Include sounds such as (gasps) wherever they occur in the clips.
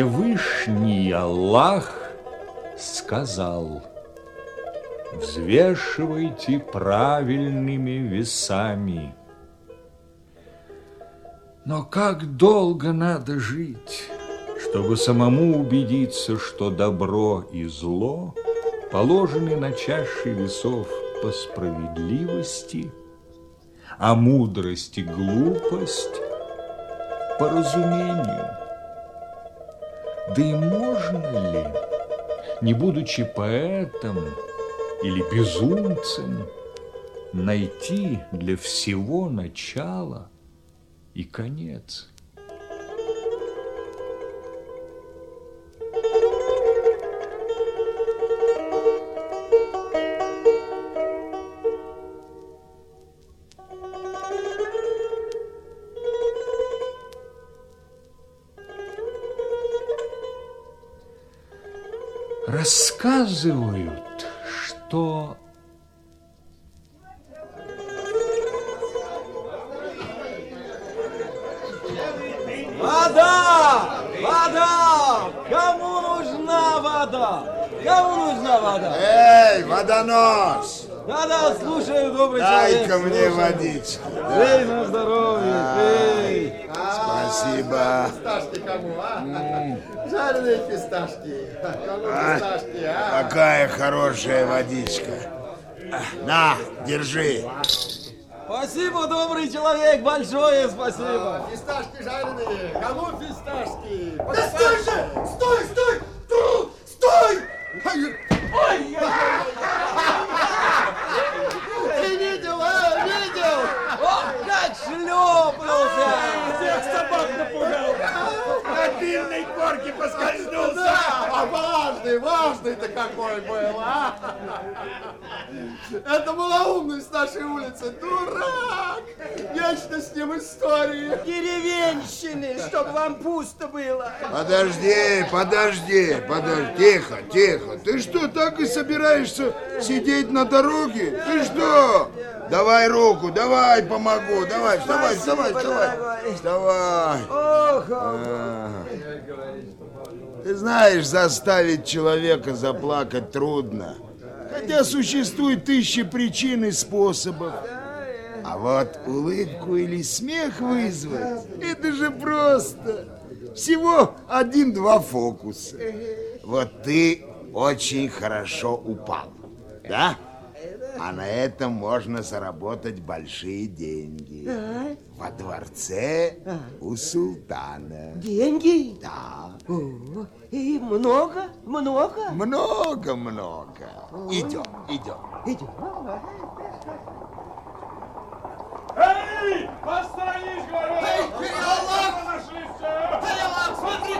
Всевышний Аллах сказал, взвешивайте правильными весами. Но как долго надо жить, чтобы самому убедиться, что добро и зло положены на чаши весов по справедливости, а мудрость и глупость по разумению. Да и можно ли, не будучи поэтом или безумцем, найти для всего начало и конец? Рассказывают, что Вода! Вода! Кому нужна вода? Кому нужна вода? Эй, водонос! Да-да, слушаю, добрый Дай-ка человек. мне слушаю. водички. Пей на здоровье, пей. Спасибо. Кому, а? Жареные фисташки. Кому А? фисташки, а? Какая хорошая водичка. На, держи. Спасибо, добрый человек, большое спасибо. Фисташки жареные. Кому фисташки? Да стой же! Стой, стой! Тру! Стой! Ты видел, а? Видел? О, как шлепнулся! Всех собак напугал! На пивной корке поскользнулся. Да, а важный, какой был, а? Это малоумный с нашей улицы. Дурак! Вечно с ним истории. Деревенщины, чтобы вам пусто было! Подожди, подожди, подожди. Тихо, тихо. Ты что, так и собираешься сидеть на дороге? Ты что? Давай руку, давай помогу. Давай, вставай, вставай, вставай. Вставай. Ох. Ты знаешь, заставить человека заплакать трудно. Хотя существует тысячи причин и способов. А вот улыбку или смех вызвать, это же просто. Всего один-два фокуса. Вот ты очень хорошо упал, да? А на этом можно заработать большие деньги. Во дворце у султана. деньги? Да. О, и много, много? Много-много. Идем, идем. Идем. Эй, посторонись, говорю! Эй, Переулок! Переулок, смотри,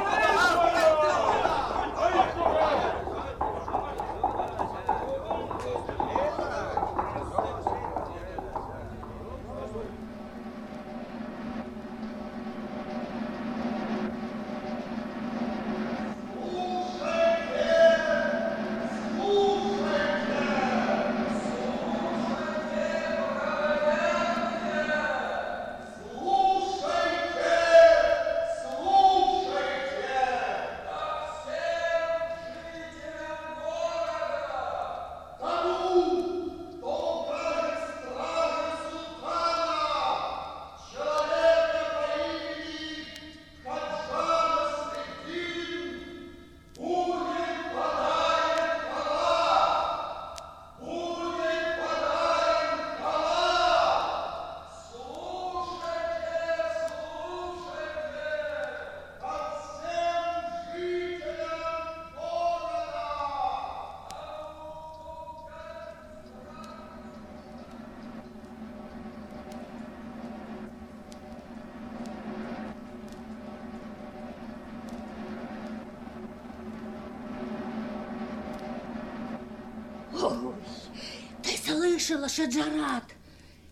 Ты слышала, Шаджарат?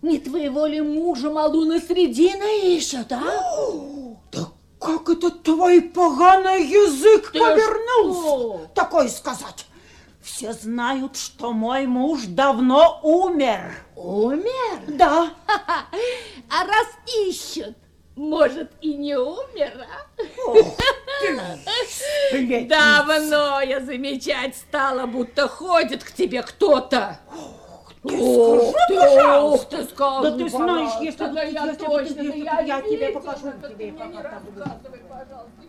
Не твоего ли мужа Малуна Средина ищет, а? (gasps) Как это твой поганый язык Ты повернулся? что? Такое сказать. Все знают, что мой муж давно умер. Умер? Да, (laughs) А раз ищут, Может, и не умер, а? (laughs) Давно я замечать стала, будто ходит к тебе кто-то. Ты, ты, скажи, Да ты знаешь, пожалуйста, если бы да ты- я если бы точно, ты- да если я я тебе покажу, тебе ты не покажу. рассказывай, пожалуйста,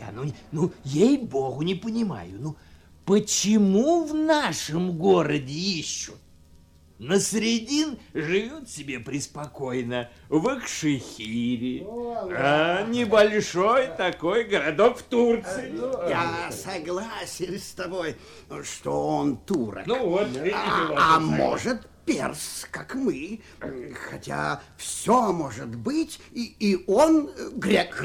я, ну, ну ей-богу, не понимаю. Ну, почему в нашем городе ищут? Насредин живет себе преспокойно в Акшихире, а небольшой такой городок в Турции. Я согласен с тобой, что он турок. Ну вот, а, а может перс, как мы. Хотя все может быть, и, и он э, грек.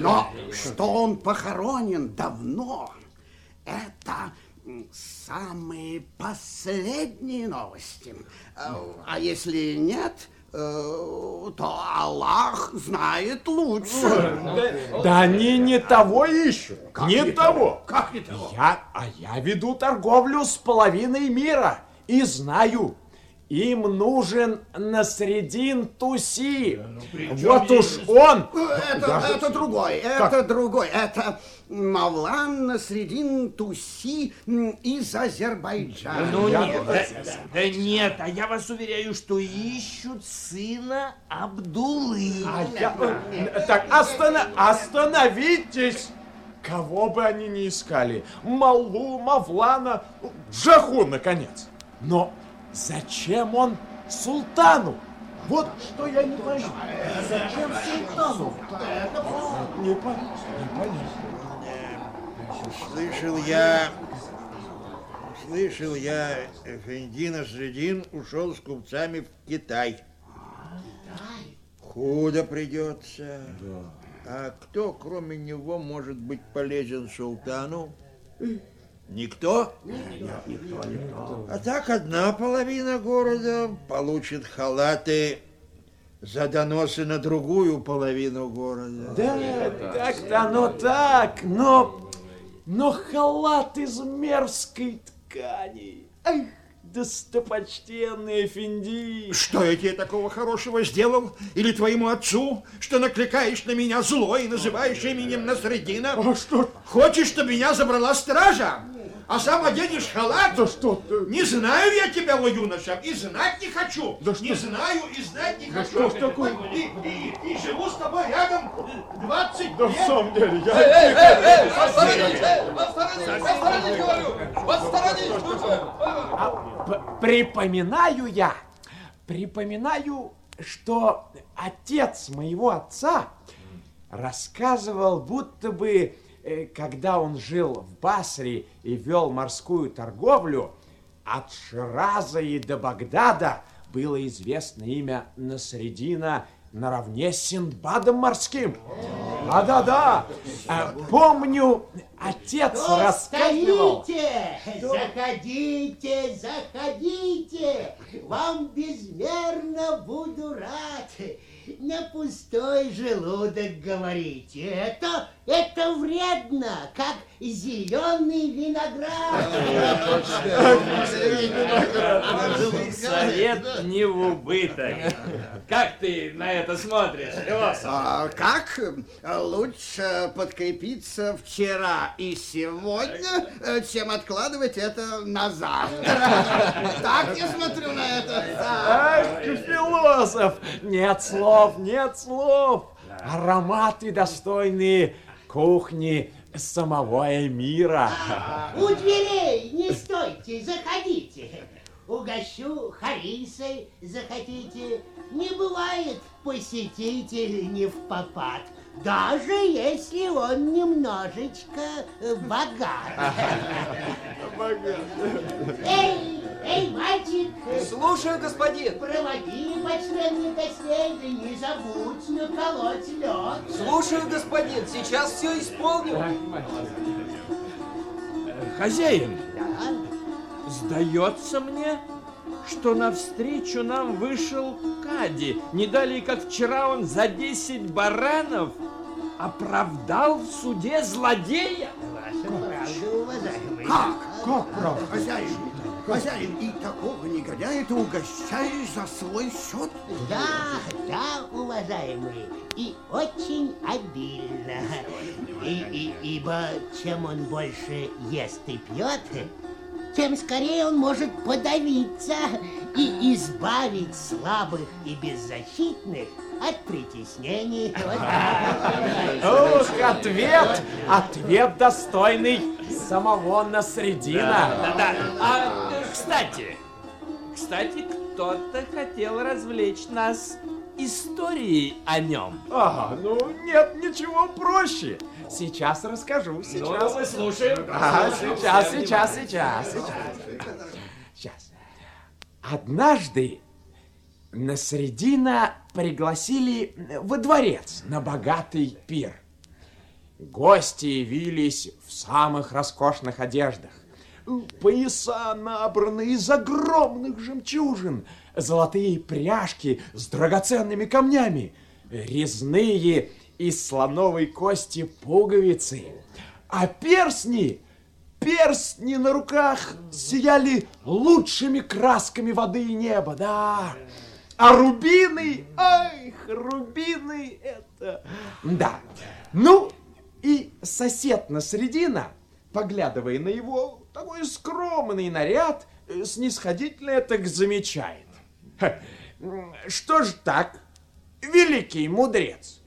Но что он похоронен давно, это самые последние новости. А, если нет, э, то Аллах знает лучше. Да они не того ищут, не, того. Как не того? Я, а я веду торговлю с половиной мира и знаю, им нужен Насредин Туси. вот уж он. Это, это другой, это другой. Это Мавлан Насредин Туси м, из Азербайджана. Ну нет, да, да- да нет, а я вас уверяю, что ищут сына Абдулы. А я- э, Так, остана- остановитесь! Кого бы они ни искали, Малу, Мавлана, Джаху, наконец. Но зачем он султану? Вот что я не пойму. Зачем султану? Не понятно. Слышал я, слышал я, Эфенди Насредин ушел с купцами в Китай. Худо придется. А кто, кроме него, может быть полезен султану? Никто? А так одна половина города получит халаты за доносы на другую половину города. Да, так-то оно так, но... Но халат из мерзкой ткани. Ах, достопочтенный Эфенди. Что я тебе такого хорошего сделал? Или твоему отцу, что накликаешь на меня зло и называешь именем Насредина? А что? Хочешь, чтобы меня забрала стража? А сам оденешь халат? Да что ты? Не знаю я тебя, о юноша, и знать не хочу. Да что? Не знаю и знать не Да хочу. что ж такое? И, и- и живу с тобой рядом 20 Да в лет. самом деле, я... Эй, эй, эй, посторонись, эй, посторонись, посторонись, говорю, посторонись, тут же. А, припоминаю я, припоминаю, что отец моего отца рассказывал, будто бы, когда он жил в Басре и вел морскую торговлю, от Шираза и до Багдада было известно имя Насредина наравне с Синдбадом морским. А, Помню, отец рассказывал... Стоите! Заходите, заходите! Вам безмерно буду рад. На пустой желудок говорите. Это, это вредно, как зеленый виноград. Совет не в убыток. Как ты на это смотришь, Леосов? А как? Лучше подкрепиться вчера и сегодня, э, чем откладывать это на завтра. Так я смотрю на это. Ах, философ! Нет слов, нет слов! Ароматы достойные кухни самого эмира. У дверей не стойте, заходите. Угощу Харисой, захотите. Не бывает посетитель не в попад, даже если он немножечко э, богат. Эй, эй, мальчик! Слушаю, господин. Проводи почтенных гостей, да не забудь наколоть лед. Слушаю, господин. Сейчас все исполню. Хозяин, сдается мне, что навстречу нам вышел Кади. Не далее, как вчера он за 10 баранов оправдал в суде злодея. Как? Как правда? Хозяин, хозяин, и такого негодяя ты угощаешь за свой счет? Да, да, уважаемый, и очень обильно. И, и, ибо чем он больше ест и пьет, тем скорее он может подавиться и избавить слабых и беззащитных от притеснений. (laughs) Ух, ответ! Ответ достойный самого Насредина. Да-да. А, э, кстати, кстати, кто-то хотел развлечь нас историей о нем. А, ну нет ничего проще. Сейчас расскажу, сейчас. мы слушаем. А, сейчас, сейчас, сейчас, сейчас. Сейчас. Однажды Насредина пригласили во дворец на богатый пир. Гости явились в самых роскошных одеждах. Пояса набраны из огромных жемчужин, золотые пряжки с драгоценными камнями, резные из слоновой кости пуговицы, а перстни, перстни на руках сияли лучшими красками воды и неба, да. А рубины, ах, рубины это... Да, ну и сосед на средина, поглядывая на его такой скромный наряд, э, снисходительно так замечает. «Ха, Что ж так, великий мудрец?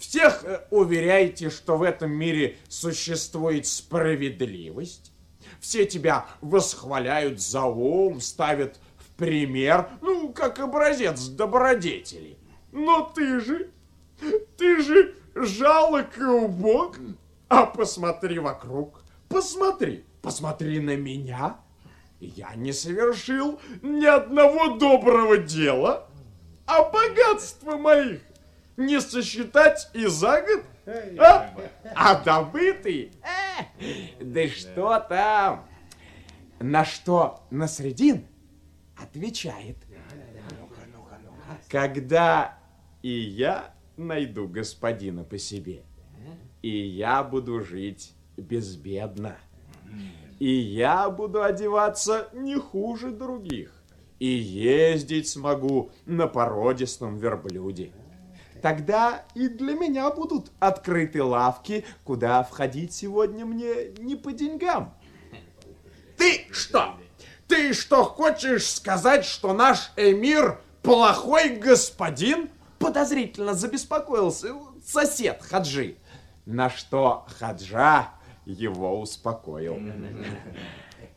Всех э, уверяете, что в этом мире существует справедливость? Все тебя восхваляют за ум, ставят в пример, ну, как образец добродетели. Но ты же, ты же жалок и убог. А посмотри вокруг, посмотри, посмотри на меня. Я не совершил ни одного доброго дела, а богатства моих не сосчитать и за год. А, а добытый? Э, да что там? На что Насредин отвечает. Когда и я найду господина по себе, и я буду жить безбедно, и я буду одеваться не хуже других, и ездить смогу на породистом верблюде. Тогда и для меня будут открыты лавки, куда входить сегодня мне не по деньгам. Ты что? Ты что хочешь сказать, что наш эмир плохой господин? Подозрительно забеспокоился сосед Хаджи. На что Хаджа его успокоил.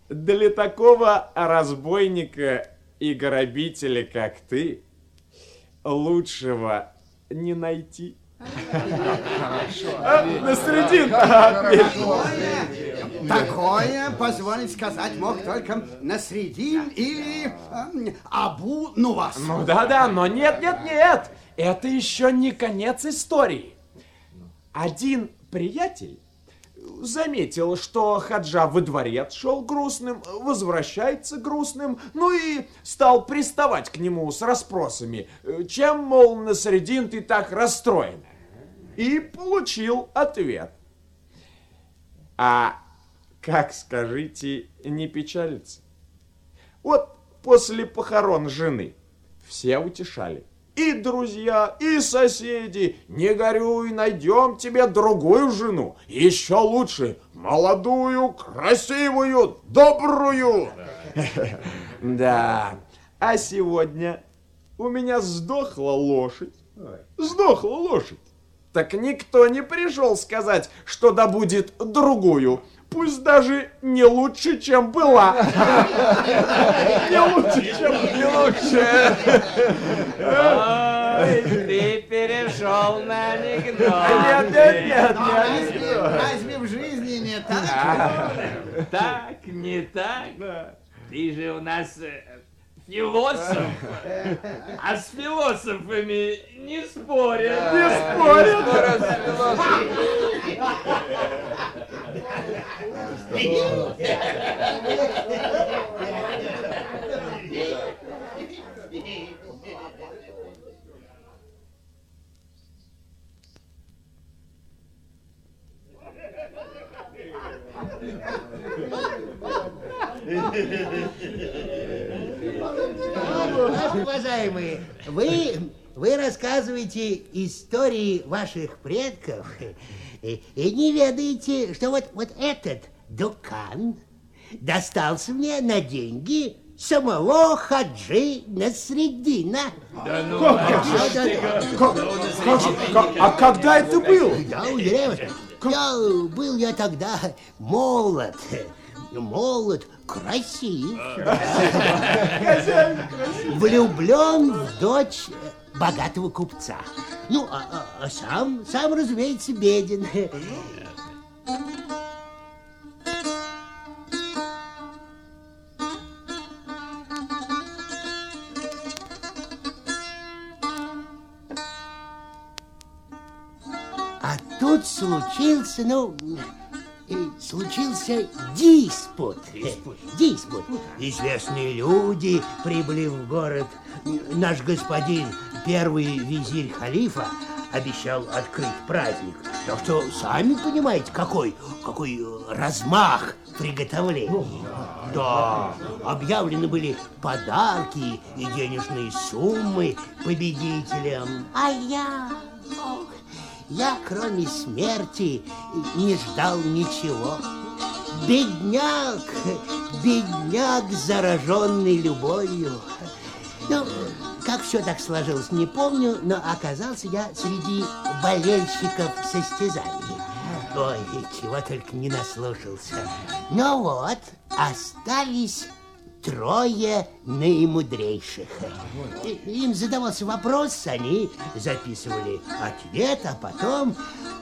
Для такого разбойника и грабителя, как ты, лучшего не найти. А, Насредин, Такое, позволить сказать, мог только Насредин или э, Абу Нувас. Ну да-да, но нет, нет, нет. Это еще не конец истории. Один приятель заметил, что Хаджа во дворец шел грустным, возвращается грустным, ну и стал приставать к нему с расспросами, чем, мол, на средин ты так расстроен. И получил ответ. А как, скажите, не печалится? Вот после похорон жены все утешали. И друзья, и соседи, не горюй, найдем тебе другую жену, еще лучше, молодую, красивую, добрую. (laughs) Да, а сегодня у меня сдохла лошадь, сдохла лошадь. так никто не пришел сказать, что да будет другую. Пусть даже не лучше, чем была. Не лучше, чем не лучше. Ой, ты перешел на анекдот. Нет, нет, нет, не анекдот. Разве в жизни не так? Так, не так. Ты же у нас э, философ. А с философами не спорят. Не спорят. (laughs) Уважаемые, вы, вы рассказываете истории ваших предков и, и не ведаете, что вот, вот этот дукан достался мне на деньги самого Хаджи Насреддина. Да ну, Как? А когда это было? Я уверяю вас, я, был я тогда молод, молод, красив, влюблен в дочь богатого купца. Ну, а, а- а сам, сам, разумеется, беден. Тут случился, ну, случился диспут. Диспут. Известные люди прибыли в город. Наш господин, первый визирь халифа, обещал открыть праздник. Так что сами понимаете, какой, какой э, размах приготовлений. Да, объявлены были подарки и денежные суммы победителям. А я, ох, я, кроме смерти, не ждал ничего. Бедняк, бедняк, зараженный любовью. Ну, как все так сложилось, не помню, но оказался я среди болельщиков состязаний. Ой, чего только не наслушался. Ну вот, остались трое наимудрейших. Им задавался вопрос, они записывали ответ, а потом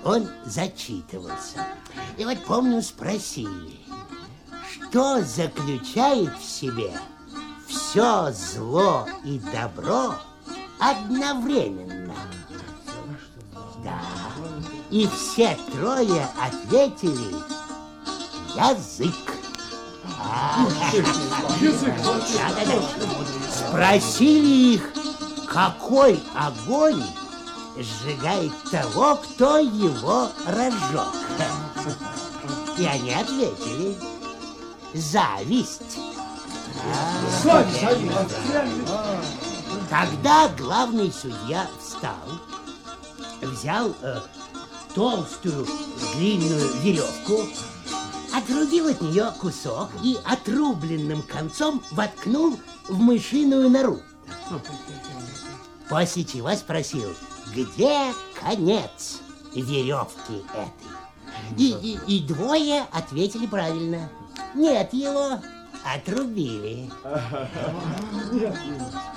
он зачитывался. И вот помню, спросили, что заключает в себе все зло и добро одновременно? Да. И все трое ответили язык. Да-да-да. Спросили их, какой огонь сжигает того, кто его разжег. И они ответили, зависть. А, Тогда главный судья встал, взял э, толстую длинную веревку, отрубил от нее кусок и отрубленным концом воткнул в мышиную нору. После чего спросил, где конец веревки этой? И, и- и двое ответили правильно. Нет его, отрубили.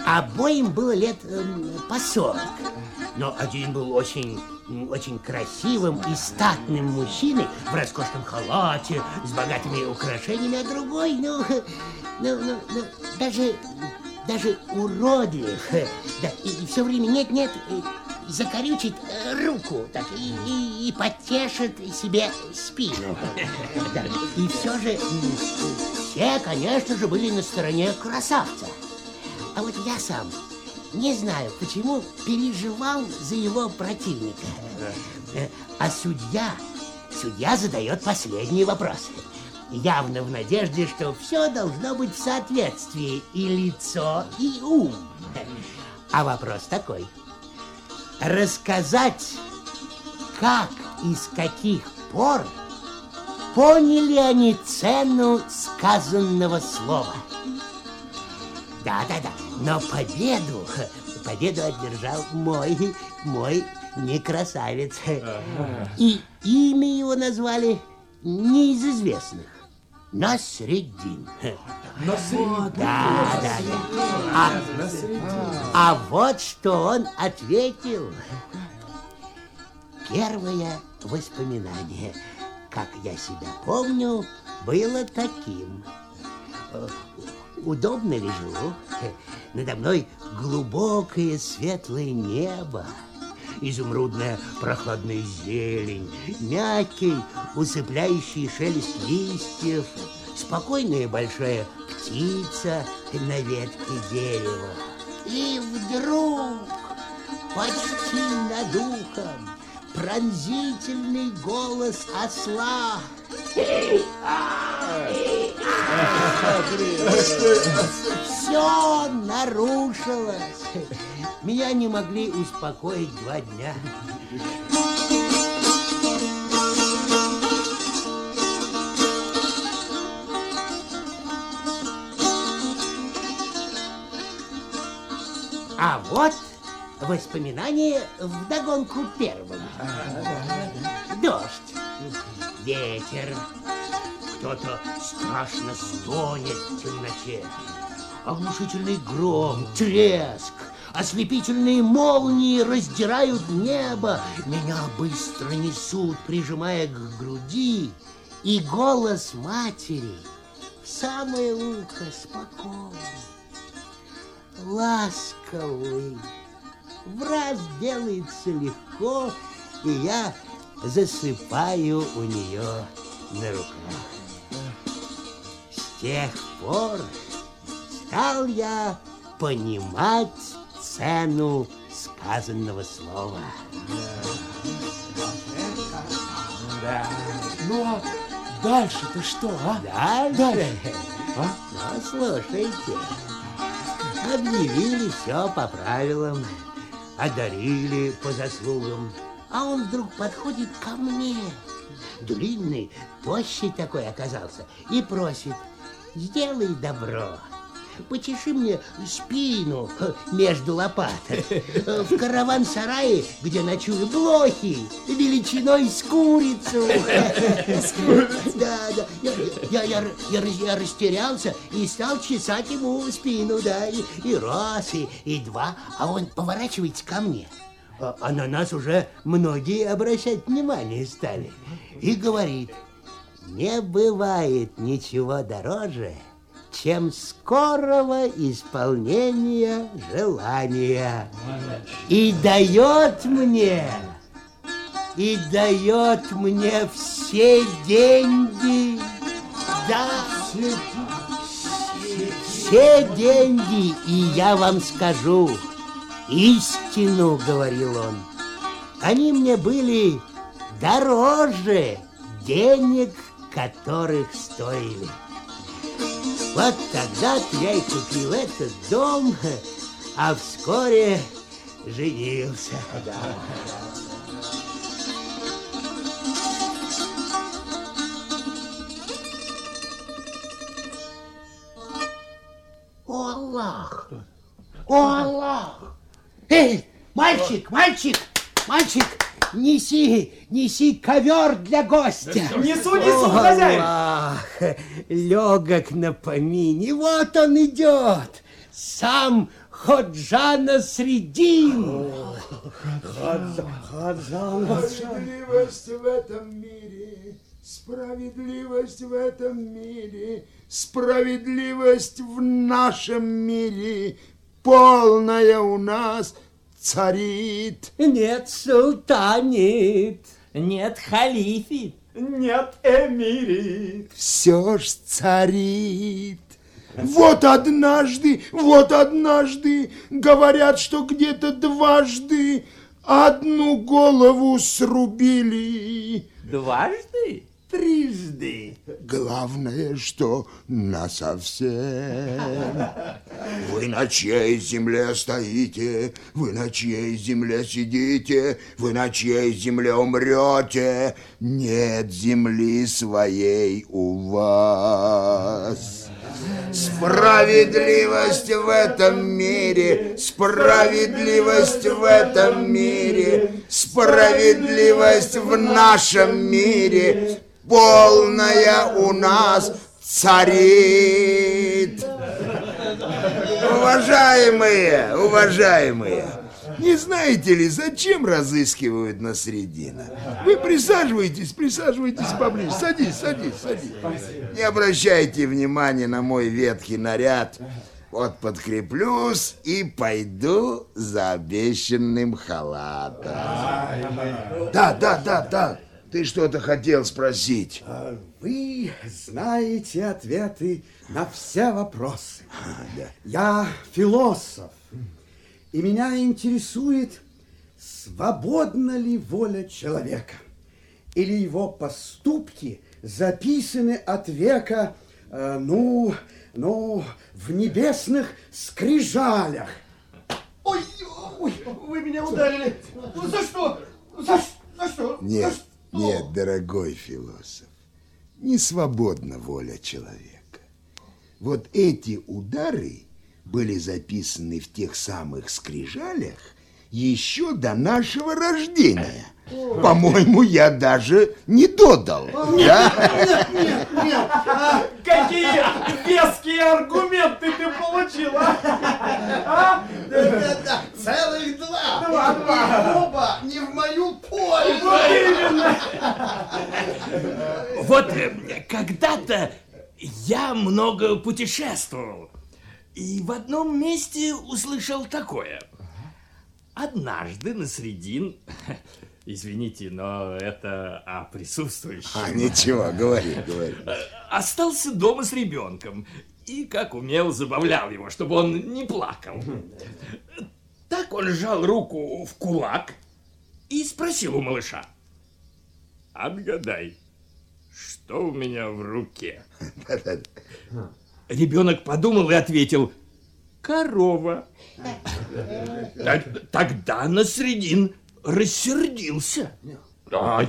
Обоим было лет эм, по 40. Но один был очень, очень красивым и статным мужчиной в роскошном халате с богатыми украшениями, а другой, ну, (laughs) ну, ну, ну, даже, даже уродлив. (laughs) Да, и, все время нет-нет, и закорючит э, руку так, и, и- и потешит себе спину. (laughs) Да, и все же все, конечно же, были на стороне красавца. А вот я сам не знаю, почему переживал за его противника. А судья, судья задает последний вопрос. Явно в надежде, что все должно быть в соответствии и лицо, и ум. А вопрос такой. Рассказать, как и с каких пор поняли они цену сказанного слова. Да-да-да, но победу, победу одержал мой, мой не красавец. И имя его назвали не из известных. Насреддин. Насреддин. Да, да, да. А, а вот что он ответил. Первое воспоминание, как я себя помню, было таким. Удобно лежу, (laughs) надо мной глубокое светлое небо, изумрудная прохладная зелень, мягкий, усыпляющий шелест листьев, спокойная большая птица на ветке дерева. И вдруг, почти над ухом, пронзительный голос осла. Все нарушилось. Меня не могли успокоить два дня. А вот воспоминание вдогонку первому. Дождь, ветер, кто-то страшно стонет в темноте. Оглушительный гром, треск, ослепительные молнии раздирают небо. Меня быстро несут, прижимая к груди. И голос матери в самое ухо спокойный, ласковый. В раз делается легко, и я засыпаю у нее на руках. С тех пор стал я понимать цену сказанного слова. Да. Ну, а дальше-то что, а? Дальше? А? Ну, слушайте. Объявили все по правилам, одарили по заслугам. А он вдруг подходит ко мне, длинный, тощий такой оказался, и просит, сделай добро, почеши мне спину между лопаток. В караван-сарае, где ночую блохи, величиной с курицу. Да, да, я, я, я, я, я растерялся и стал чесать ему спину, да, и, и раз, и, и два, а он поворачивается ко мне. А, а на нас уже многие обращать внимание стали. И говорит, не бывает ничего дороже, чем скорого исполнения желания. И дает мне, и дает мне все деньги, да, все деньги, и я вам скажу, истину, говорил он, они мне были дороже денег, которых стоили. Вот тогда-то я и купил этот дом, а вскоре женился. Да. О, Аллах! О, Аллах! Эй, мальчик, мальчик, мальчик, неси, неси ковер для гостя. Несу, несу, хозяин. Аллах, легок на помине, вот он идет, сам Ходжана Средин. Справедливость в этом мире, справедливость в этом мире, справедливость в нашем мире, полная у нас царит. Нет, султанит. Нет, халифит. Нет, эмирит. Все ж царит. Вот однажды, вот однажды говорят, что где-то дважды одну голову срубили. Дважды? Трижды. Главное, что насовсем. Вы на чьей земле стоите, вы на чьей земле сидите, вы на чьей земле умрете. Нет земли своей у вас. Справедливость в этом мире, справедливость в этом мире, справедливость в нашем мире, полная у нас царит. Уважаемые, уважаемые, не знаете ли, зачем разыскивают на средина? Вы присаживайтесь, присаживайтесь поближе. Садись, садись, садись. Не обращайте внимания на мой ветхий наряд. Вот подкреплюсь и пойду за обещанным халатом. Да, да, да, да. Ты что-то хотел спросить. Вы знаете ответы на все вопросы. да. Я философ, и меня интересует, свободна ли воля человека, или его поступки записаны от века, э, ну, ну, в небесных скрижалях. Ой, ой, вы меня ударили. Ну, За что? За, за что? Нет, За что? Нет, дорогой философ, не свободна воля человека. Вот эти удары были записаны в тех самых скрижалях еще до нашего рождения. По-моему, я даже не додал. Да? Нет, нет, нет. А, Какие веские аргументы ты получил, а? А? да, да, целых два. Два, два. И оба не в мою пользу. Вот именно. Вот э, когда-то я много путешествовал. И в одном месте услышал такое. Однажды на средин... (laughs) Извините, но это о присутствующем. А, ничего, говори, говори. Остался дома с ребенком. И, как умел, забавлял его, чтобы он не плакал. Так он сжал руку в кулак и спросил у малыша. Отгадай, что у меня в руке? Ребенок подумал и ответил, корова. Так- Тогда Насредин рассердился. Ай,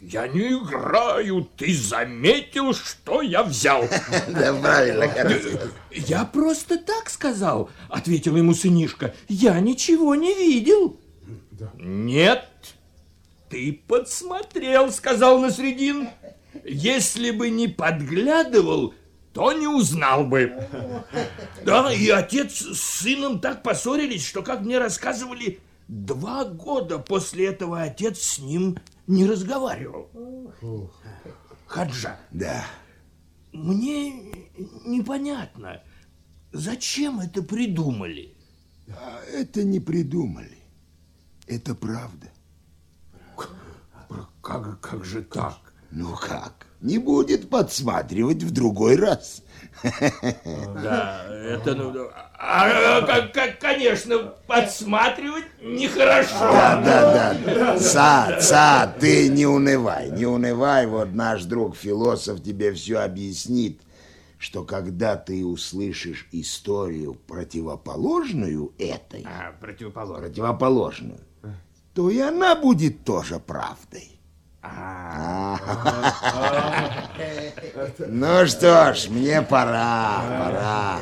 я не играю, ты заметил, что я взял? Да, правильно, хорошо. Я просто так сказал, ответил ему сынишка. Я ничего не видел. Нет, ты подсмотрел, сказал Насредин. Если бы не подглядывал, то не узнал бы. Да, и отец с сыном так поссорились, что, как мне рассказывали, два года после этого отец с ним не разговаривал. Хаджа, Да. мне непонятно, зачем это придумали? А Это не придумали. Это правда. Как, как же так? Ну как? Не будет подсматривать в другой раз. Да, это, ну, а, как, как, конечно, подсматривать нехорошо. Да, да, да. Сад, сад, ты не унывай, не унывай. Вот наш друг философ тебе все объяснит, что когда ты услышишь историю противоположную этой, А, противоположно. противоположную, то и она будет тоже правдой. Ну что ж, мне пора, пора.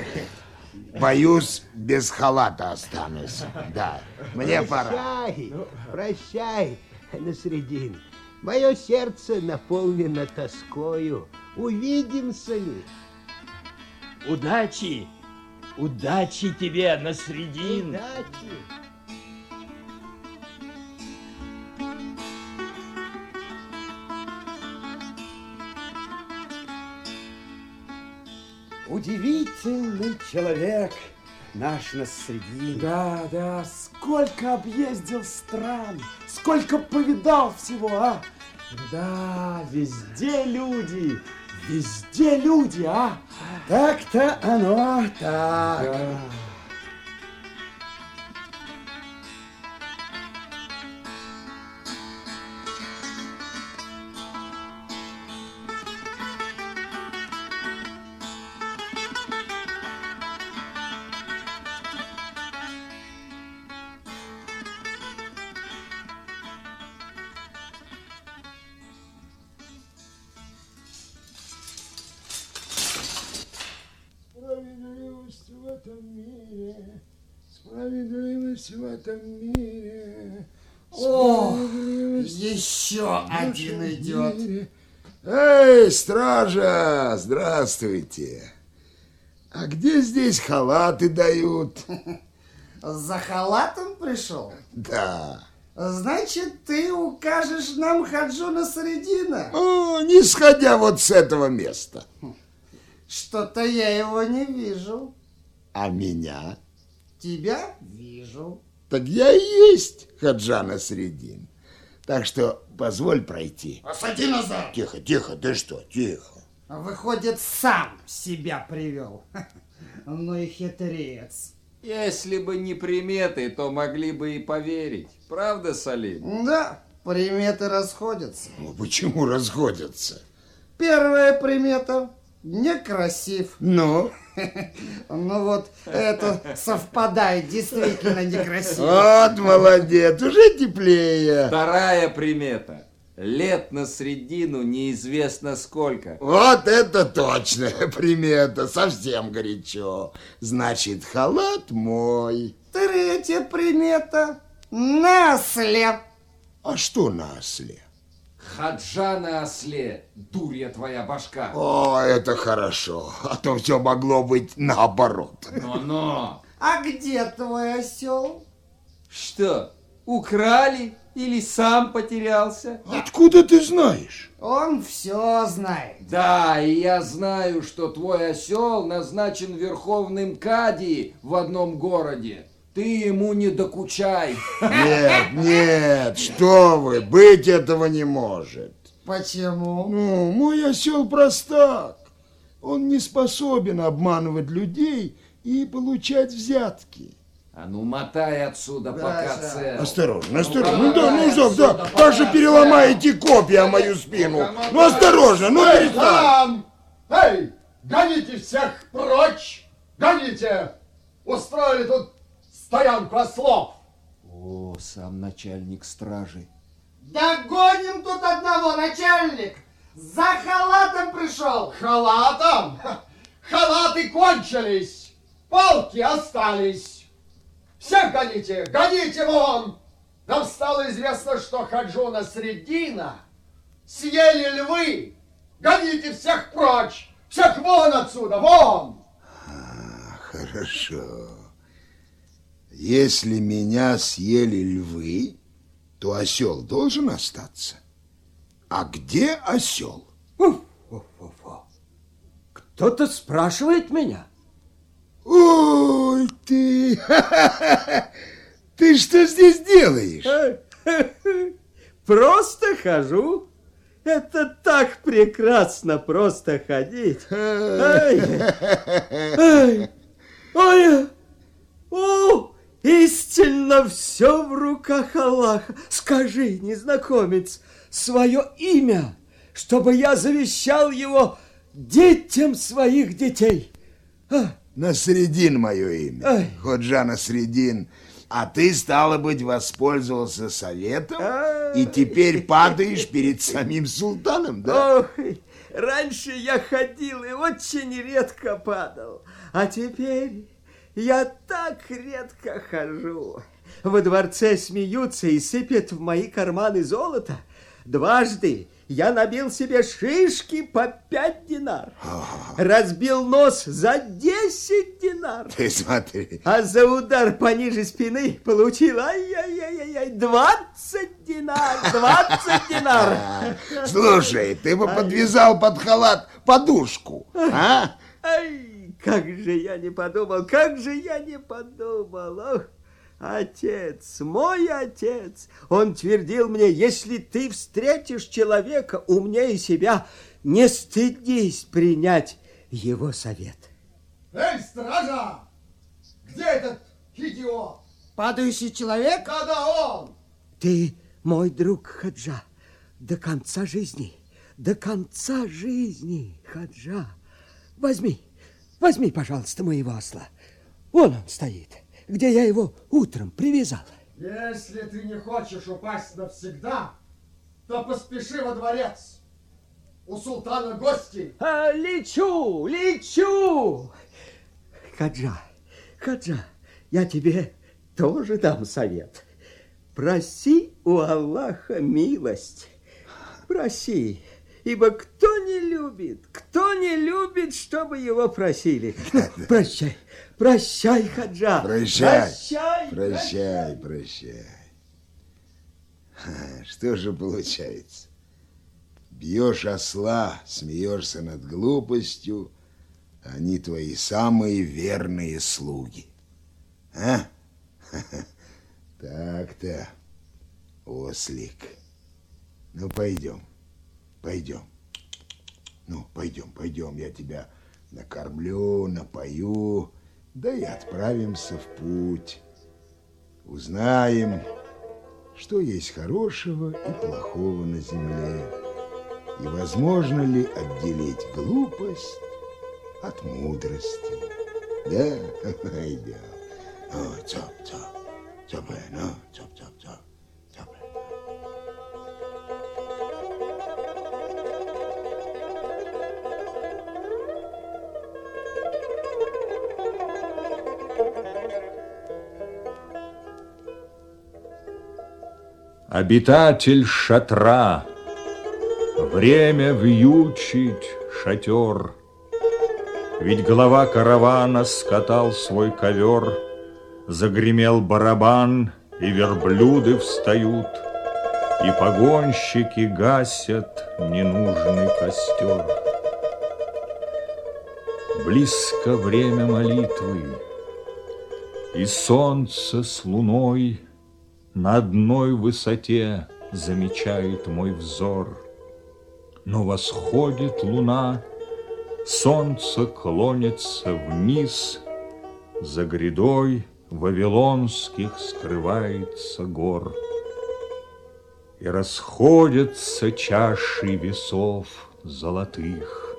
Боюсь, без халата останусь. Да, мне пора. Прощай, прощай, Насредин. Мое сердце наполнено тоскою. Увидимся ли? Удачи, удачи тебе, Насредин. Удачи. Удивительный человек наш Насредин. Да, да, сколько объездил стран, сколько повидал всего, а? Да, везде люди, везде люди, а? Так-то оно так. Да. Этом мире. О, еще один идет. Эй, стража, здравствуйте. А где здесь халаты дают? За халатом пришел? Да. Значит, ты укажешь нам Хаджуна Средина? О, не сходя вот с этого места. Что-то я его не вижу. А меня? Тебя вижу. Так я и есть Хаджана Средин. Так что позволь пройти. Осади назад. Тихо, тихо, ты что, тихо. Выходит, сам себя привел. (laughs) Ну и хитрец. Если бы не приметы, то могли бы и поверить. Правда, Салим? Да, приметы расходятся. Ну, почему расходятся? Первая примета – некрасив. Ну? (laughs) Ну вот, это совпадает, действительно некрасиво. Вот молодец, уже теплее. Вторая примета. Лет на средину неизвестно сколько. Вот это точная (laughs) примета, совсем горячо. Значит, халат мой. Третья примета – на осле. А что на осле? Хаджа на осле, дурья твоя башка. О, это хорошо, а то все могло быть наоборот. Но-но. А где твой осел? Что, украли или сам потерялся? Откуда ты знаешь? Он все знает. Да, и я знаю, что твой осел назначен верховным кади в одном городе. Ты ему не докучай. Нет, нет, что вы, быть этого не может. Почему? Ну, мой осел простак. Он не способен обманывать людей и получать взятки. А ну мотай отсюда, пока цел. Осторожно, осторожно. Ну да, ну что, да, даже переломаете копья о мою спину. Ну осторожно, ну перестань. там! Эй, гоните всех прочь! Гоните! Устроили тут стоянку ослов. О, сам начальник стражи. Догоним тут одного, начальник. За халатом пришел. Халатом? Ха, Халаты кончились, палки остались. Всех гоните, гоните вон! Нам стало известно, что Хаджуна Средина съели львы. Гоните всех прочь! Всех вон отсюда, вон! Хорошо. Если меня съели львы, то осел должен остаться. А где осел? Кто-то спрашивает меня. Ой, ты! (laughs) Ты что здесь делаешь? (laughs) Просто хожу. Это так прекрасно просто ходить. (laughs) Ай, ай, ой, о, истинно все в руках Аллаха. Скажи, незнакомец, свое имя, чтобы я завещал его детям своих детей. А, Насредин мое имя. Ай. Ходжа Насредин. А ты, стало быть, воспользовался советом и теперь падаешь перед самим султаном, да? Ох, раньше я ходил и очень редко падал, а теперь я так редко хожу. Во дворце смеются и сыпят в мои карманы золото. Дважды я набил себе шишки по пять динар. Разбил нос за десять динар. Ты смотри. А за удар пониже спины получил ай-яй-яй-яй, двадцать динар, двадцать динар. Слушай, ты бы подвязал под халат подушку, а? Ай, как же я не подумал, как же я не подумал. Ох, отец, мой отец, он твердил мне, если ты встретишь человека умнее себя, не стыдись принять его совет. Эй, стража! Где этот идиот? Падающий человек? Да-да, он! Ты мой друг Хаджа до конца жизни, до конца жизни, Хаджа. Возьми, возьми, пожалуйста, моего осла. Вон он стоит, где я его утром привязал. Если ты не хочешь упасть навсегда, то поспеши во дворец. У султана гости. А, лечу, лечу! Хаджа, Хаджа, я тебе тоже дам совет. Проси у Аллаха милость. Проси, ибо кто не любит, кто не любит, чтобы его просили. (laughs) Прощай, прощай, Хаджа. Прощай, прощай, прощай, прощай. (laughs) Что же получается? Бьешь осла, смеешься над глупостью, они твои самые верные слуги. А? (laughs) Так-то, ослик. Ну, пойдем, пойдем. Ну, пойдем, пойдем, я тебя накормлю, напою, да и отправимся в путь. Узнаем, что есть хорошего и плохого на земле, и возможно ли отделить глупость от мудрости. Да, (laughs) идем. Ну, цоп, цоп, цоп, ну, цоп. Обитатель шатра, Время вьючить шатер. Ведь глава каравана скатал свой ковер, Загремел барабан, и верблюды встают, И погонщики гасят ненужный костер. Близко время молитвы, И солнце с луной На одной высоте замечает мой взор. Но восходит луна, Солнце клонится вниз, За грядой вавилонских скрывается гор. И расходятся чаши весов золотых,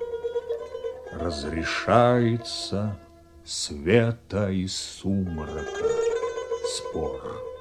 Разрешается света и сумрака спор.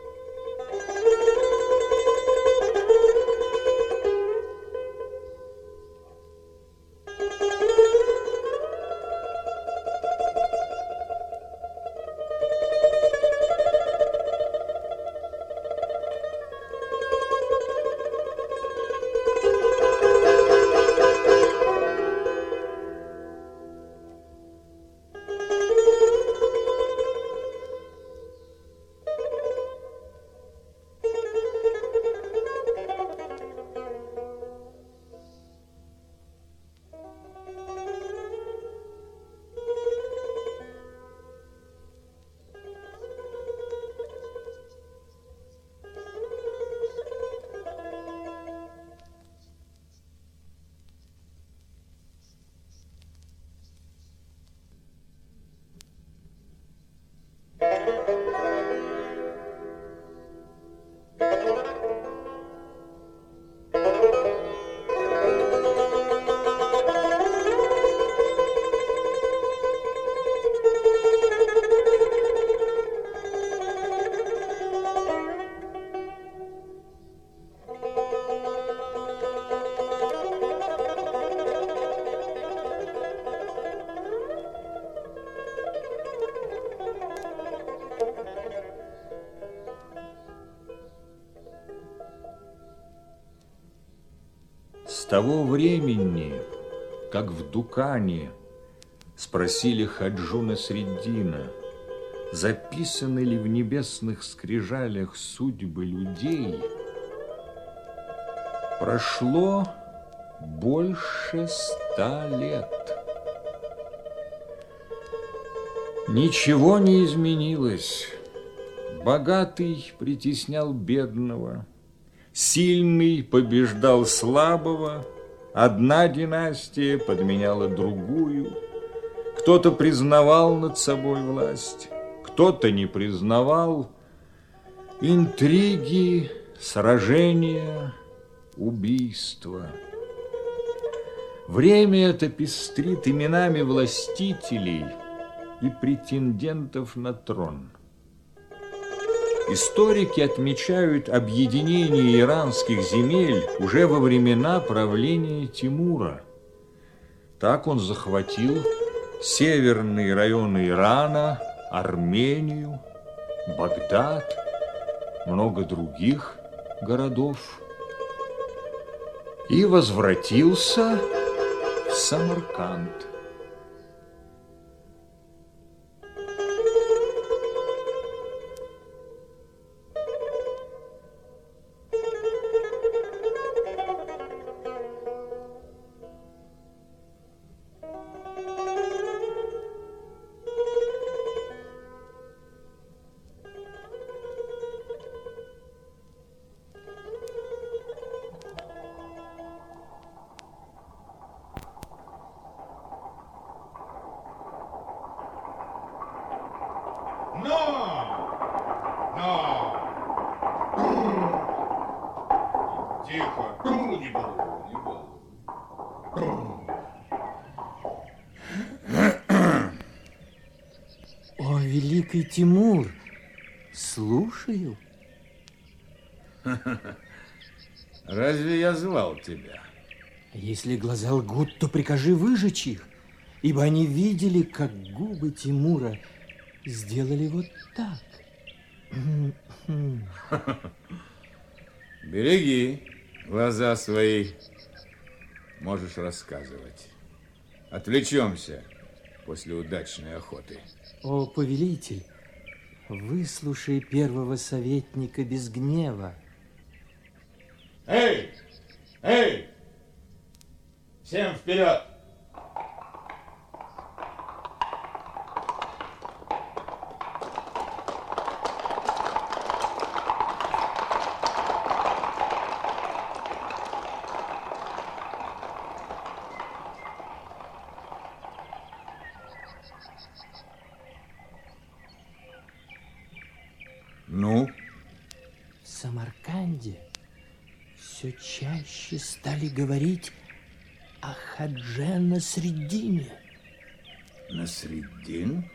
Дукане спросили Хаджуна Среддина, записаны ли в небесных скрижалях судьбы людей, прошло больше ста лет. Ничего не изменилось. Богатый притеснял бедного, Сильный побеждал слабого, одна династия подменяла другую. Кто-то признавал над собой власть, кто-то не признавал. Интриги, сражения, убийства. Время это пестрит именами властителей и претендентов на трон. Историки отмечают объединение иранских земель уже во времена правления Тимура. Так он захватил северные районы Ирана, Армению, Багдад, много других городов. И возвратился в Самарканд. Если глаза лгут, то прикажи выжечь их, ибо они видели, как губы Тимура сделали вот так. (laughs) Береги глаза свои. Можешь рассказывать. Отвлечемся после удачной охоты. О, повелитель, выслушай первого советника без гнева. Эй! Эй! Всем вперед! Ну? В Самарканде все чаще стали говорить о Хадже на Средине. Насреддин?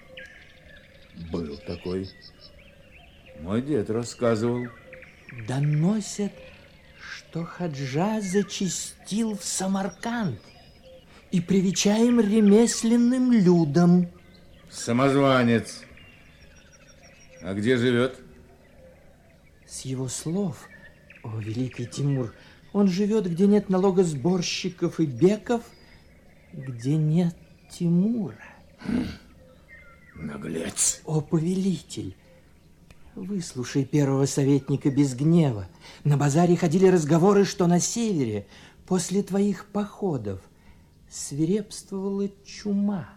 Был такой. Мой дед рассказывал. Доносят, что Хаджа зачистил в Самарканд и привечаем ремесленным людям. Самозванец. А где живет? С его слов, о, великий Тимур, он живет, где нет налогосборщиков и беков, где нет Тимура. Наглец. О, повелитель, выслушай первого советника без гнева. На базаре ходили разговоры, что на севере после твоих походов свирепствовала чума.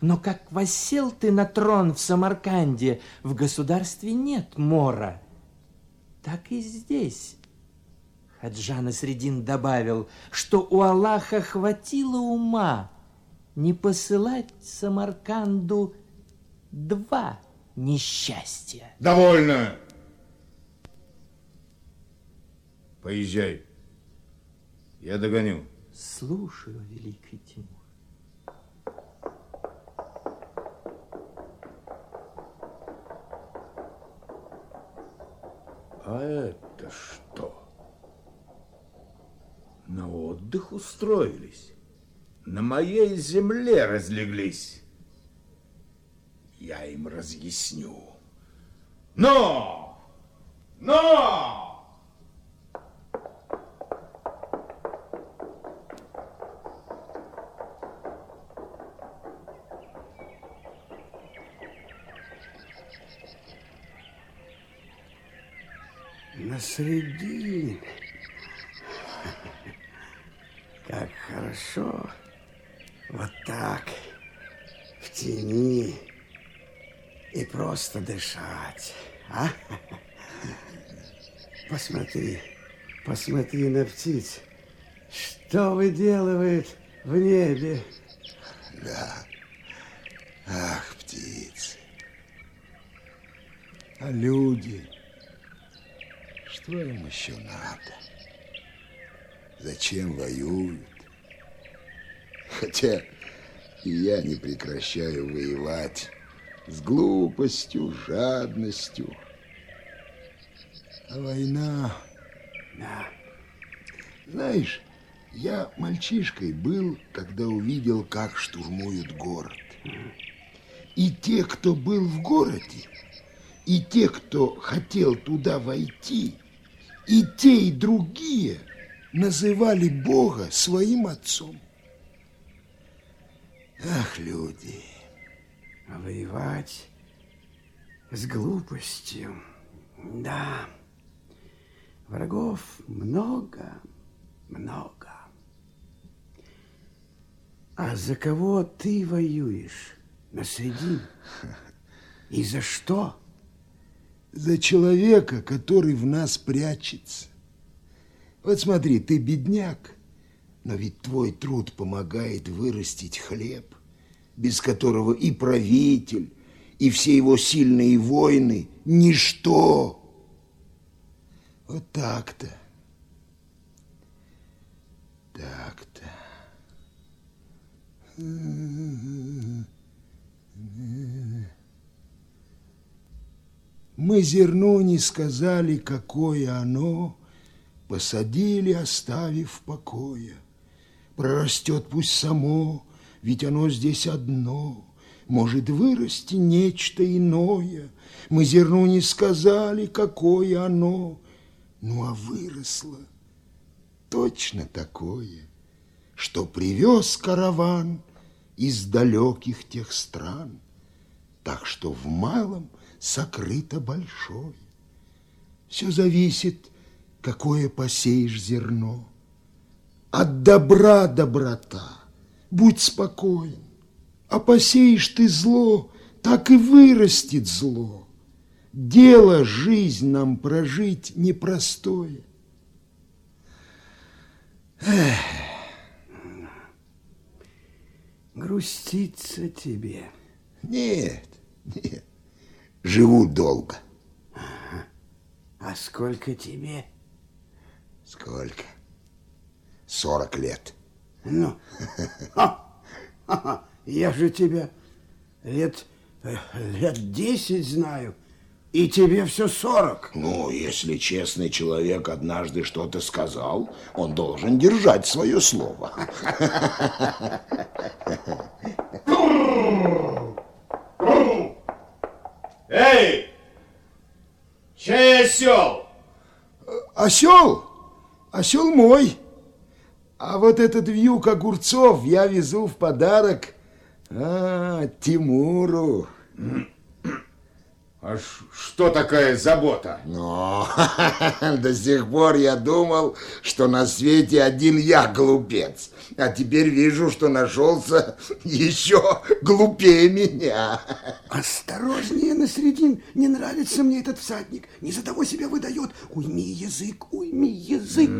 Но как восел ты на трон в Самарканде, в государстве нет мора. Так и здесь. Хаджан Средин добавил, что у Аллаха хватило ума не посылать Самарканду два несчастья. Довольно. Поезжай. Я догоню. Слушаю, великий Тимур. А это что? На отдых устроились. На моей земле разлеглись. Я им разъясню. Но! Но! На средине. Как хорошо. Вот так. В тени. И просто дышать. А? Посмотри. Посмотри на птиц. Что выделывает в небе? Да. Ах, птицы. А люди... Что им еще надо? Зачем воюют? Хотя и я не прекращаю воевать с глупостью, жадностью. А война... Да. Знаешь, я мальчишкой был, когда увидел, как штурмуют город. И те, кто был в городе, И те, кто хотел туда войти, и те, и другие называли Бога своим отцом. Ах, люди! Воевать с глупостью. Да, врагов много, много. А за кого ты воюешь, Насредин? И за что? За человека, который в нас прячется. Вот смотри, ты бедняк, но ведь твой труд помогает вырастить хлеб, без которого и правитель, и все его сильные войны – ничто. Вот так-то. Так-то. Мы зерну не сказали, какое оно, Посадили, оставив в покое. Прорастет пусть само, ведь оно здесь одно, Может вырасти нечто иное. Мы зерну не сказали, какое оно, Ну а выросло точно такое, Что привез караван из далеких тех стран, Так что в малом – сокрыто большое. Все зависит, какое посеешь зерно. От добра доброта, будь спокоен. А посеешь ты зло, так и вырастет зло. Дело жизнь нам прожить непростое. Эх. Груститься тебе. Нет, нет живу долго. А сколько тебе? Сколько? Сорок лет. Ну, я же тебя лет, лет десять знаю, и тебе все сорок. Ну, если честный человек однажды что-то сказал, он должен держать свое слово. Эй! Чей осел? Осел? Осел мой. А вот этот вьюг огурцов я везу в подарок а, Тимуру. А что такая забота? Но (laughs) до сих пор я думал, что на свете один я глупец. А теперь вижу, что нашелся еще глупее меня. Осторожнее, Насредин, не нравится мне этот всадник. Не за того себя выдает. Уйми язык, уйми язык.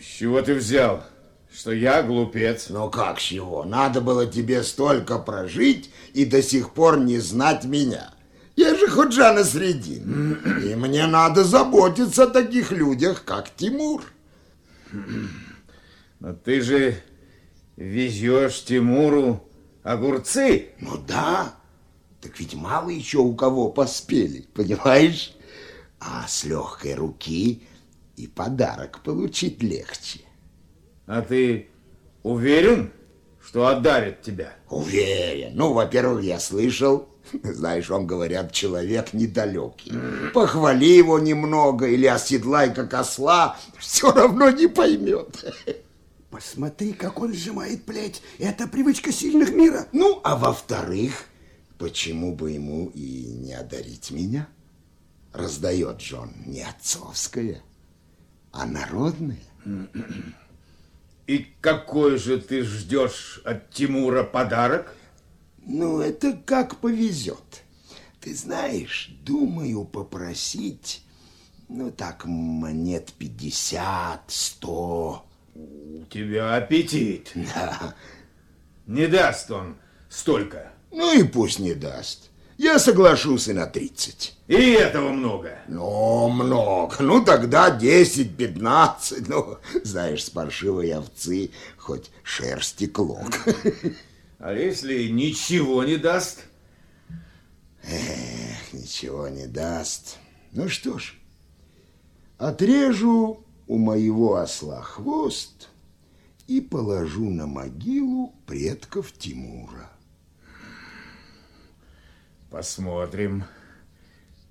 С чего ты взял? Что я глупец? Ну как с чего? Надо было тебе столько прожить и до сих пор не знать меня. Я же Ходжана Средин. (clears throat) И мне надо заботиться о таких людях, как Тимур. Но ты же везешь Тимуру огурцы. Ну да. Так ведь мало еще у кого поспели, понимаешь? А с легкой руки и подарок получить легче. А ты уверен, что отдарит тебя? Уверен. Ну, во-первых, я слышал, (laughs) знаешь, он, говорят, человек недалекий. Похвали его немного или оседлай как осла, все равно не поймет. (laughs) Посмотри, как он сжимает плеть. Это привычка сильных мира. Ну, а во-вторых, почему бы ему и не одарить меня? Раздает Джон не отцовское, а народное. И какой же ты ждешь от Тимура подарок? Ну, это как повезет. Ты знаешь, думаю попросить, ну так, монет пятьдесят, сто. У тебя аппетит. Да. Не даст он столько. Ну и пусть не даст. Я соглашусь и на 30. И этого много? Ну, много. Ну, тогда 10-15. Ну, знаешь, с паршивой овцы хоть шерсти клок. А если ничего не даст? Эх, ничего не даст. Ну что ж, отрежу у моего осла хвост и положу на могилу предков Тимура. Посмотрим.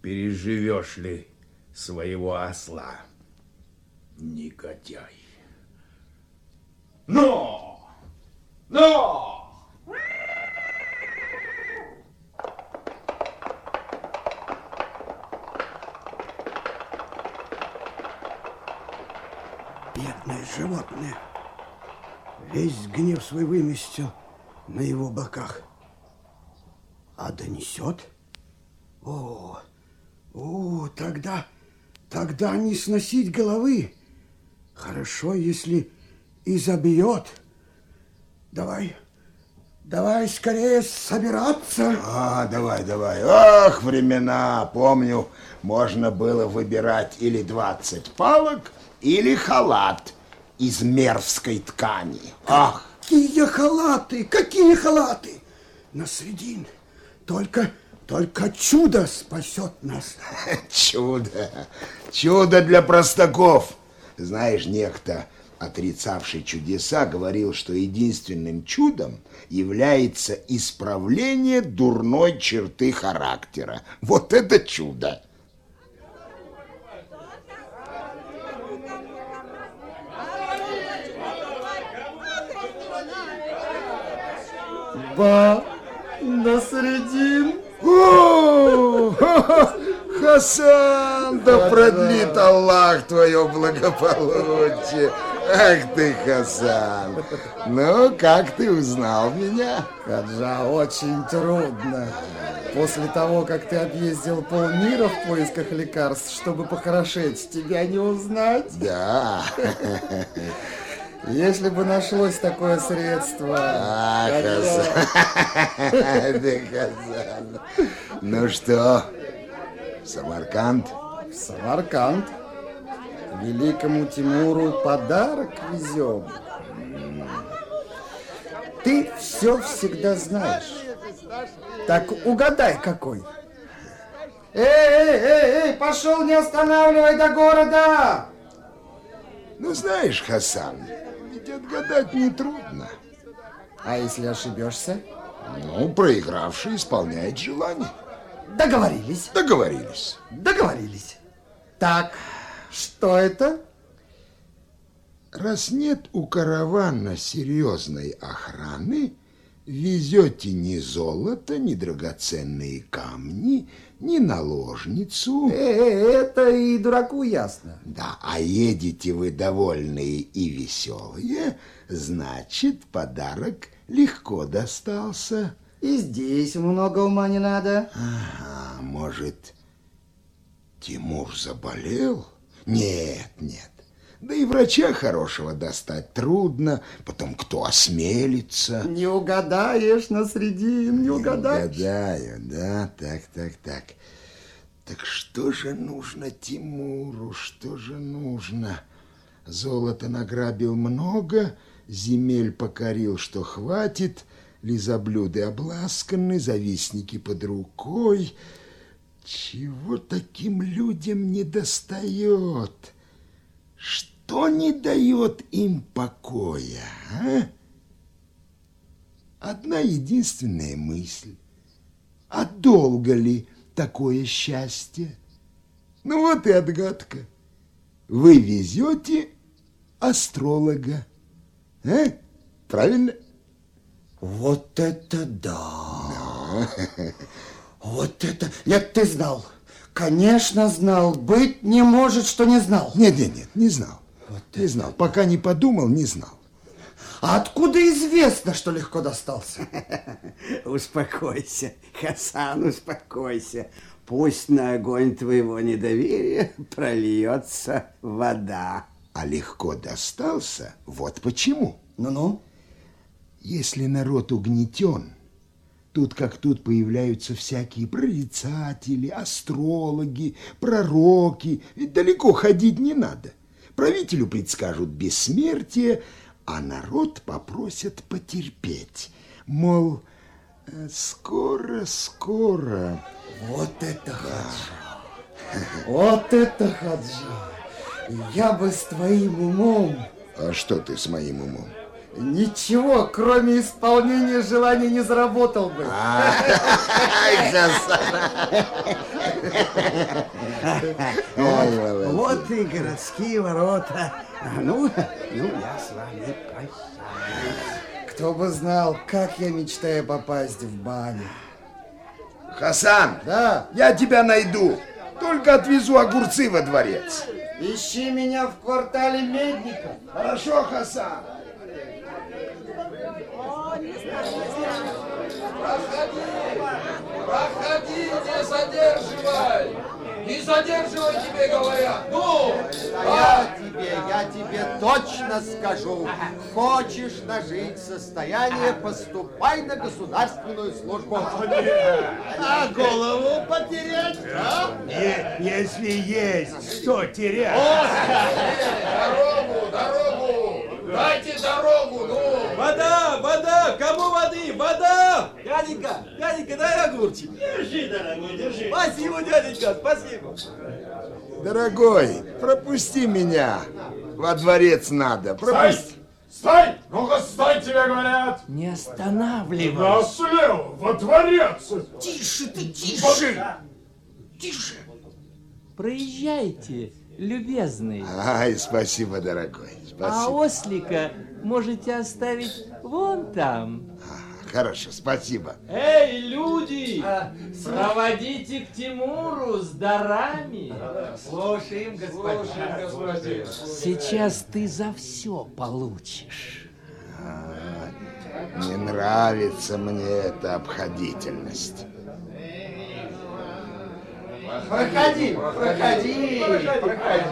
переживешь ли своего осла, негодяй. Но! Но! Бедное животное. Весь гнев свой выместил на его боках. А донесет? О, о, тогда, тогда не сносить головы. Хорошо, если и забьет. Давай, давай скорее собираться. А, давай, давай. Ах, времена, помню, можно было выбирать или 20 палок, или халат из мервской ткани. Ах, Какие халаты, какие халаты! На средин только, только чудо спасет нас. (laughs) чудо, чудо для простаков. Знаешь, некто, отрицавший чудеса, говорил, что единственным чудом является исправление дурной черты характера. Вот это чудо. Ба, на средин. О, Хасан, да продлит Аллах твое благополучие. Ах ты, Хасан. Ну, как ты узнал меня? Хаджа, очень трудно. После того, как ты объездил полмира в поисках лекарств, чтобы похорошеть, тебя не узнать? Да. Если бы нашлось такое средство... А. Хасан. (laughs) Ты. Ну что, Самарканд? В Самарканд. Великому Тимуру подарок везем. Ты все всегда знаешь. Так угадай, какой. Эй, эй, эй, эй, пошел, не останавливай до города! Ну, знаешь, Хасан, ведь отгадать нетрудно. А если ошибешься? Ну, проигравший исполняет желание. Договорились. Договорились. Договорились. Так, что это? Раз нет у каравана серьезной охраны, везете ни золото, ни драгоценные камни, ни наложницу. Э, э, это и дураку ясно. Да, а едете вы довольные и веселые, значит, подарок легко достался. И здесь много ума не надо. Ага, может, Тимур заболел? Нет, нет. Да и врача хорошего достать трудно. Потом кто осмелится? Не угадаешь на средин, не угадаешь. Не угадаю, да, так, так, так. Так что же нужно Тимуру, что же нужно? Золота награбил много, земель покорил, что хватит, лизоблюды обласканы, завистники под рукой. Чего таким людям не достает? Что не дает им покоя, а? Одна единственная мысль. А долго ли такое счастье? Ну вот и отгадка. Вы везете астролога. А? Правильно? Вот это да! (laughs) Вот это... Нет, ты знал. Конечно, знал. Быть не может, что не знал. Нет, нет, нет, не знал. Вот не знал. Пока не подумал, не знал. А откуда известно, что легко достался? (laughs) Успокойся, Хасан, успокойся. Пусть на огонь твоего недоверия прольется вода. А легко достался, вот почему. Ну-ну. Если народ угнетен, тут как тут появляются всякие прорицатели, астрологи, пророки. Ведь далеко ходить не надо. Правителю предскажут бессмертие, а народ попросят потерпеть. Мол, скоро-скоро... Вот это хаджа! (laughs) Вот это хаджа! Я бы с твоим умом... А что ты с моим умом? Ничего, кроме исполнения желаний, не заработал бы. (laughs) Володя. (laughs) Вот и городские ворота. Ну, ну, я с вами прощаюсь. Кто бы знал, как я мечтаю попасть в баню. Хасан, Да. я тебя найду. Только отвезу огурцы во дворец. Ищи меня в квартале Медников. Хорошо, Хасан. Задерживай! Не задерживай, тебе говорят! Ну! А я тебе, я тебе точно скажу. Хочешь нажить состояние, поступай на государственную службу. А голову потерять, а? Если есть что терять. Дорогу, дорогу! Дайте дорогу, ну! Вода, вода, кому воды, вода! Дяденька, дяденька, дай огурчик. Держи, дорогой, держи. Спасибо, дяденька, спасибо. Дорогой, пропусти меня. Во дворец надо. Пропусти. Стой! Ну-ка, стой, тебе говорят! Не останавливай. Да слева, во дворец! Тише ты, тише! Тише! Проезжайте, любезный. Ай, спасибо, дорогой. А Спасибо. ослика можете оставить вон там. Хорошо, спасибо. Эй, люди! Проводите к Тимуру с дарами. Слушаем, господин. Сейчас ты за все получишь. Не нравится мне эта обходительность. Проходи, проходи, проходи. Ай,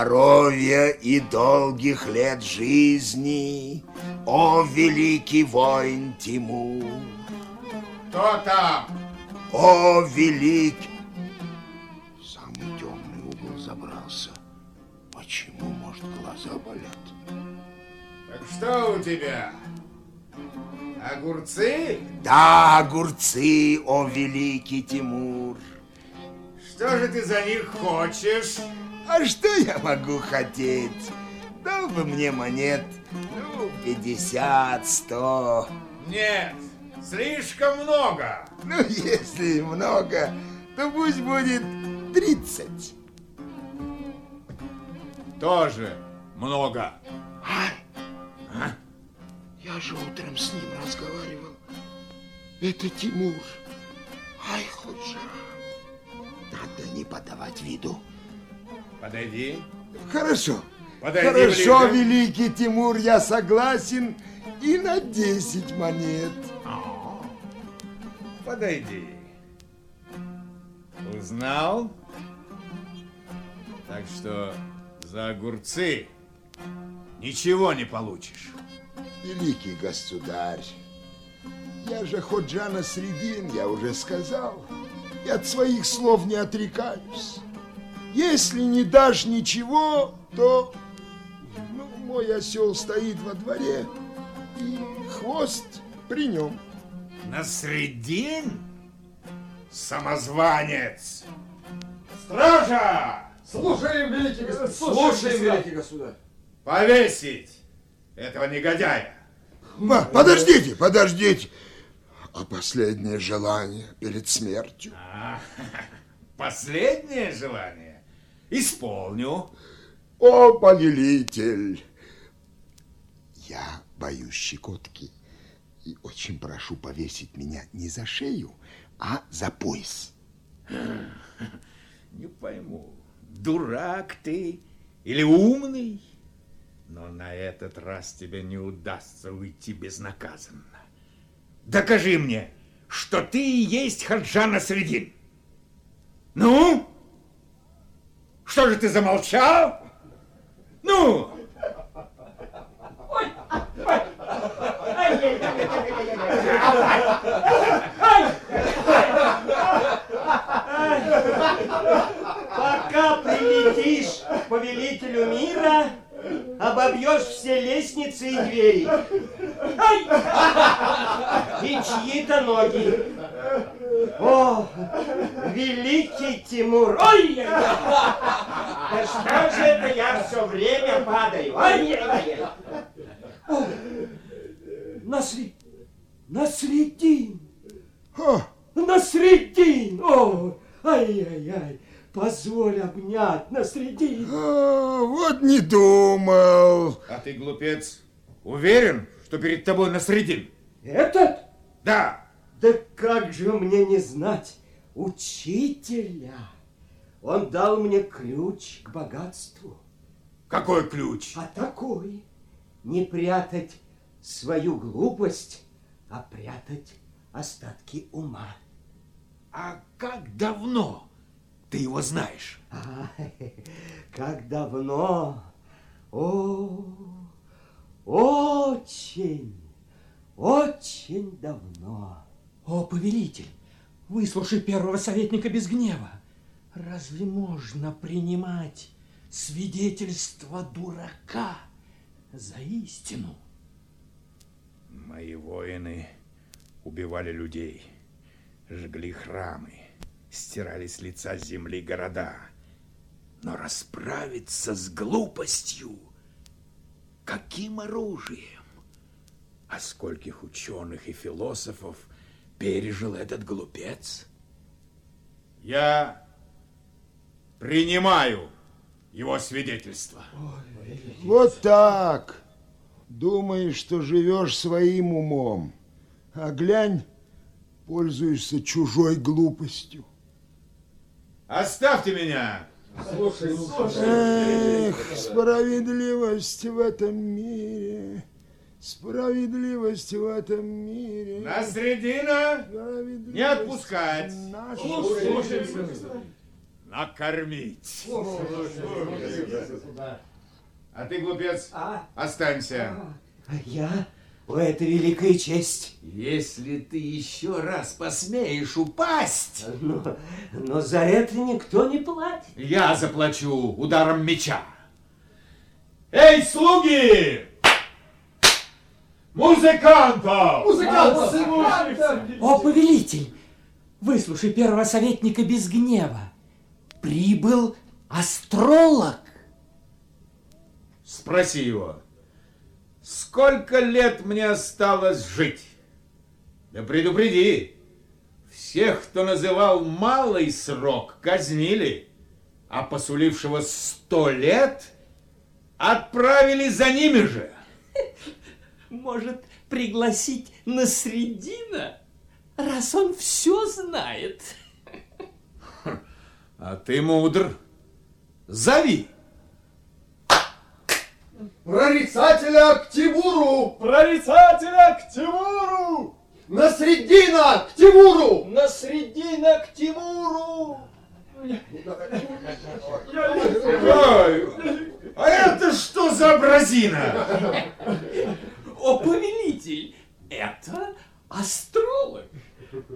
Здоровья и долгих лет жизни, о великий воин Тимур. Кто там? О, велик! В самый темный угол забрался. Почему, может, глаза болят? Так что у тебя? Огурцы? Да, огурцы, о, великий Тимур. Что же ты за них хочешь? А что я могу хотеть? Дал бы мне монет, ну, 50, 100. Нет, слишком много. Ну, если много, то пусть будет 30. Тоже много. А? Я же утром с ним разговаривал. Это Тимур. Ай, Худжа. Надо не подавать виду. Подойди. Хорошо. Подойди Хорошо, ближе. великий Тимур, я согласен и на 10 монет. Подойди. Узнал? Так что за огурцы ничего не получишь. Великий государь, я же Ходжана Средин, я уже сказал, и от своих слов не отрекаюсь. Если не дашь ничего, то ну, мой осел стоит во дворе, и хвост при нем. Насредин? Самозванец! Стража! Слушаем, великий государь. Слушаем, великий государь. Повесить этого негодяя! Ма, подождите, подождите. А последнее желание перед смертью? А, (laughs) Последнее желание исполню. О, повелитель! Я боюсь щекотки. И очень прошу повесить меня не за шею, а за пояс. (laughs) Не пойму, дурак ты или умный? Но на этот раз тебе не удастся уйти безнаказанно. Докажи мне, что ты и есть Хаджана Средин. Ну? Что же ты замолчал? Ну? Пока прилетишь повелителю мира, обобьешь все лестницы и двери. И чьи-то ноги. О, великий Тимур! Ой! Да что же это я все время падаю? Ай! Насли... Наследин! Наследин! О, ай-яй-яй! Позволь обнять Наследин! А, вот не думал. А ты, глупец, уверен, что перед тобой Насредин? Этот? Да. Да как же мне не знать учителя? Он дал мне ключ к богатству. Какой ключ? А такой. Не прятать свою глупость, а прятать остатки ума. А как давно ты его знаешь? А, как давно? О, очень, очень давно. О, повелитель, выслушай первого советника без гнева. Разве можно принимать свидетельство дурака за истину? Мои воины убивали людей, жгли храмы, стирали с лица земли города. Но расправиться с глупостью, каким оружием? А скольких ученых и философов пережил этот глупец? Я принимаю его свидетельство. Вот так. Думаешь, что живешь своим умом. А глянь, пользуешься чужой глупостью. Оставьте меня! Слушай, Эх, справедливость в этом мире. Справедливость в этом мире. На средина не отпускать. Накормить. А ты, глупец, останься. А я? Это великая честь. Если ты еще раз посмеешь упасть... Но, но за это никто не платит. Я заплачу ударом меча. Эй, слуги! Музыкантов! Музыкантов! О, повелитель, выслушай первого советника без гнева. Прибыл астролог. Спроси его, сколько лет мне осталось жить? Да предупреди, всех, кто называл малый срок, казнили, а посулившего сто лет отправили за ними же. (laughs) Может, пригласить на средина, раз он все знает? А ты мудр. Зови. Прорицателя к Тимуру! Прорицателя к Тимуру! На средина к Тимуру! На средина к Тимуру! А это что за образина? О, повелитель, это астролог.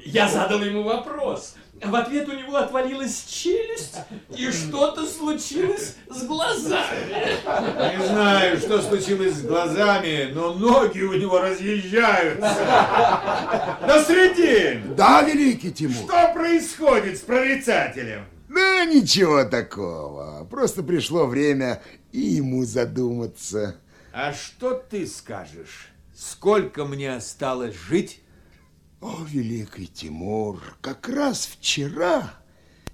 Я задал ему вопрос. В ответ у него отвалилась челюсть, и что-то случилось с глазами. Не знаю, что случилось с глазами, но ноги у него разъезжаются. На средин! Да, великий Тимур. Что происходит с прорицателем? Да ничего такого. Просто пришло время и ему задуматься. А что ты скажешь? Сколько мне осталось жить? О, великий Тимур, как раз вчера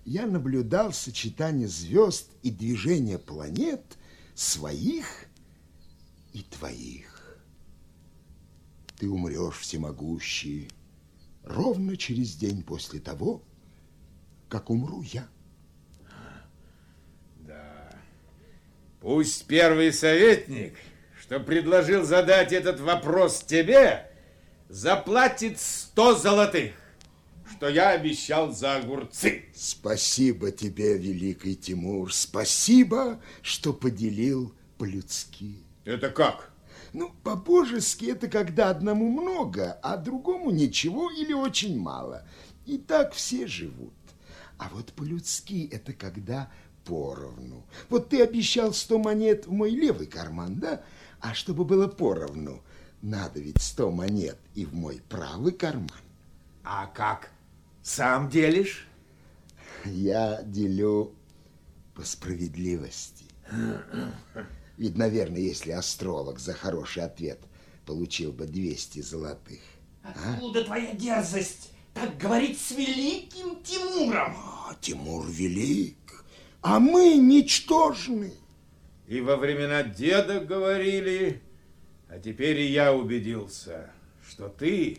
я наблюдал сочетание звезд и движение планет своих и твоих. ты умрешь всемогущий ровно через день после того, как умру я. Да. Пусть первый советник, что предложил задать этот вопрос тебе, заплатит сто золотых, что я обещал за огурцы. Спасибо тебе, великий Тимур, спасибо, что поделил по-людски. Это как? Ну, по-божески это когда одному много, а другому ничего или очень мало. И так все живут. А вот по-людски это когда поровну. Вот ты обещал сто монет в мой левый карман, да? А чтобы было поровну, надо ведь сто монет и в мой правый карман. А как? Сам делишь? Я делю по справедливости. Ведь, наверное, если астролог за хороший ответ получил бы 200 золотых. Откуда твоя дерзость так говорить с великим Тимуром? А, Тимур велик, а мы ничтожны. И во времена деда говорили, а теперь и я убедился, что ты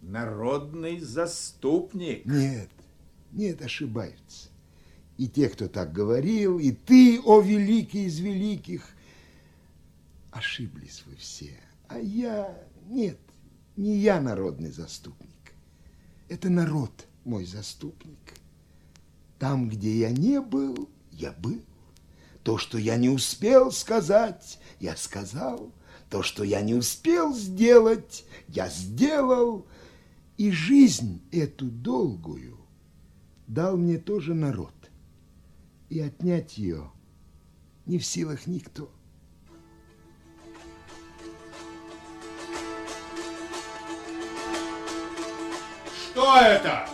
народный заступник. Нет, нет, ошибаются. И те, кто так говорил, и ты, о великий из великих, ошиблись вы все. А я, нет, не я народный заступник. Это народ мой заступник. Там, где я не был, я был. То, что я не успел сказать, я сказал. То, что я не успел сделать, я сделал. И жизнь эту долгую дал мне тоже народ и отнять ее не в силах никто. Что это?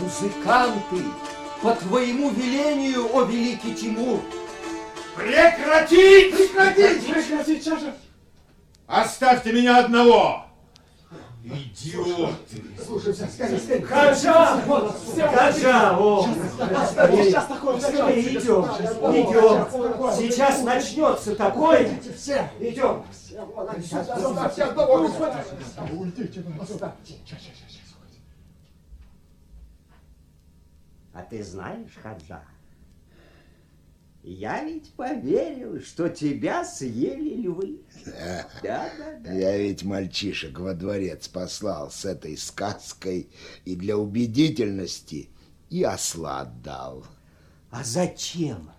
Музыканты, по твоему велению, о великий Тимур. Прекратить! Прекратить! Прекратить, сейчас же! Оставьте меня одного! Идиоты! Слушай, скорее, скорее. Хаджа! Хаджа! О! Сейчас такое Скорее, идем, идем. Сейчас начнется такое. Все. Идем. А ты знаешь, Хаджа, я ведь поверил, что тебя съели львы. Да. (laughs) Да, да, да. Я ведь мальчишек во дворец послал с этой сказкой и для убедительности и осла отдал. А зачем?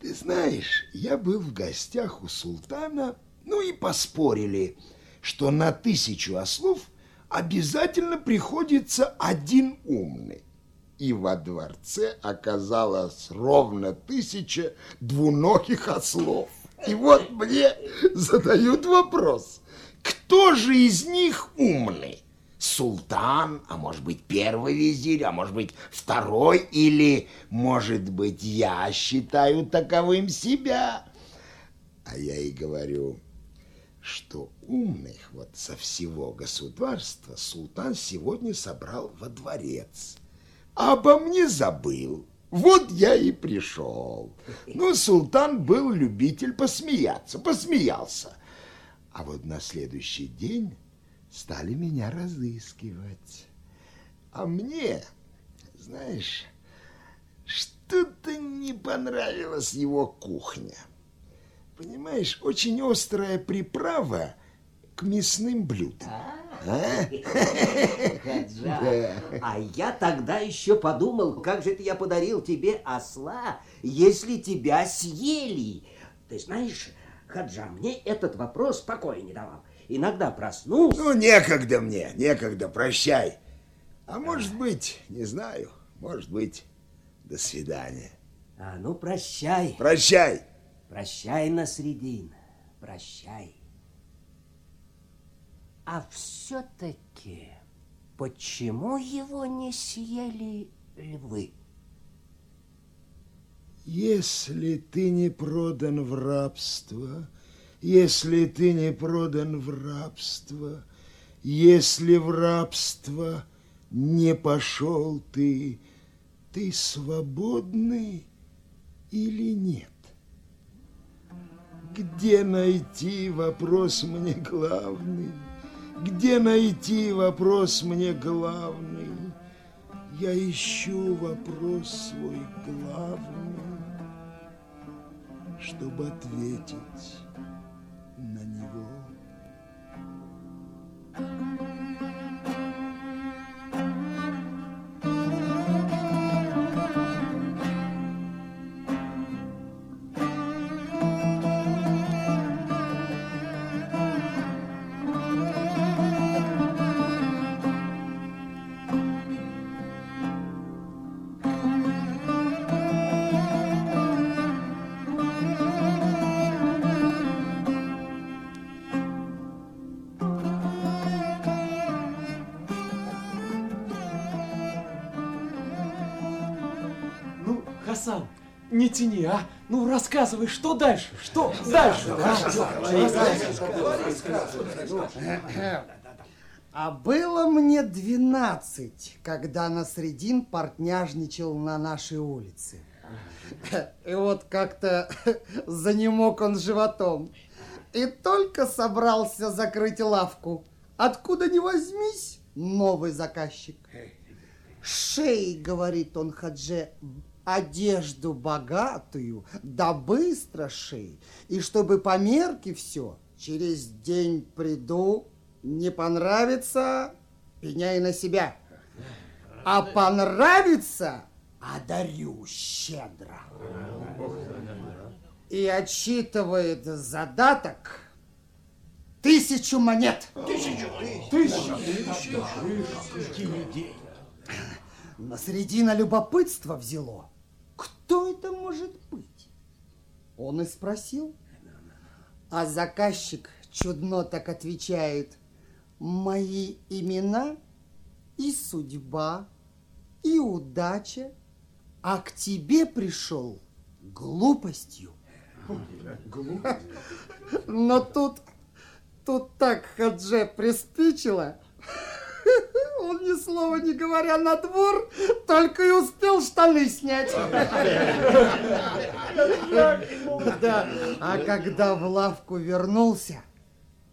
Ты знаешь, я был в гостях у султана, ну и поспорили, что на тысячу ослов обязательно приходится один умный. И во дворце оказалось ровно тысяча двуногих ослов. И вот мне задают вопрос, кто же из них умный? Султан, а может быть первый визирь, а может быть второй, или, может быть, я считаю таковым себя? А я и говорю, что умных вот со всего государства султан сегодня собрал во дворец, обо мне забыл. Вот я и пришел. Ну, султан был любитель посмеяться, посмеялся. А вот на следующий день стали меня разыскивать. А мне, знаешь, что-то не понравилась его кухня. Понимаешь, очень острая приправа к мясным блюдам. А? Хаджа, а я тогда еще подумал, как же это я подарил тебе осла, если тебя съели. Ты знаешь, Хаджа, мне этот вопрос покоя не давал. Иногда проснулся... Ну, некогда мне, некогда, прощай. А может быть, не знаю, может быть, до свидания. А ну, прощай. Прощай. Прощай, Насредин, прощай. А все-таки, почему его не съели львы? Если ты не продан в рабство, если ты не продан в рабство, если в рабство не пошел ты, ты свободный или нет? Где найти вопрос мне главный? Где найти вопрос мне главный? Я ищу вопрос свой главный, чтобы ответить не тяни, а? Ну, рассказывай, что дальше? Что дальше? А было мне 12, когда Насредин портняжничал на нашей улице. И вот как-то занемог он животом. И только собрался закрыть лавку. Откуда ни возьмись, новый заказчик. Шей, говорит он Хадже, одежду богатую, да быстро шей. И чтобы по мерке все, через день приду, не понравится, пеняй на себя. А понравится, одарю щедро. И отсчитывает задаток тысячу монет. Тысячу? Тысячу. На средина любопытства взяло. Кто это может быть? Он и спросил. А заказчик чудно так отвечает. Мои имена и судьба, и удача, а к тебе пришел глупостью. Но тут, тут так Хадже приспичило, ни слова не говоря на двор, только и успел штаны снять. Да, а когда в лавку вернулся,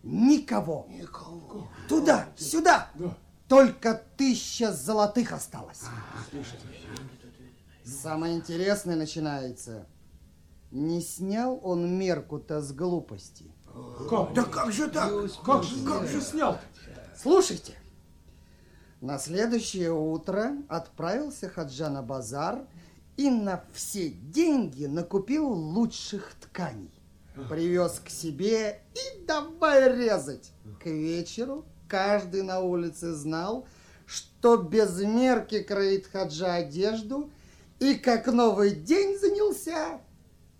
никого. Никого. Туда, сюда. Только тысяча золотых осталось. Самое интересное начинается. Не снял он мерку-то с глупости. Как? Да как же так? Как же, как же снял? Слушайте, на следующее утро отправился Хаджа на базар и на все деньги накупил лучших тканей. Привез к себе и давай резать. К вечеру каждый на улице знал, что без мерки кроит Хаджа одежду, и как новый день занялся,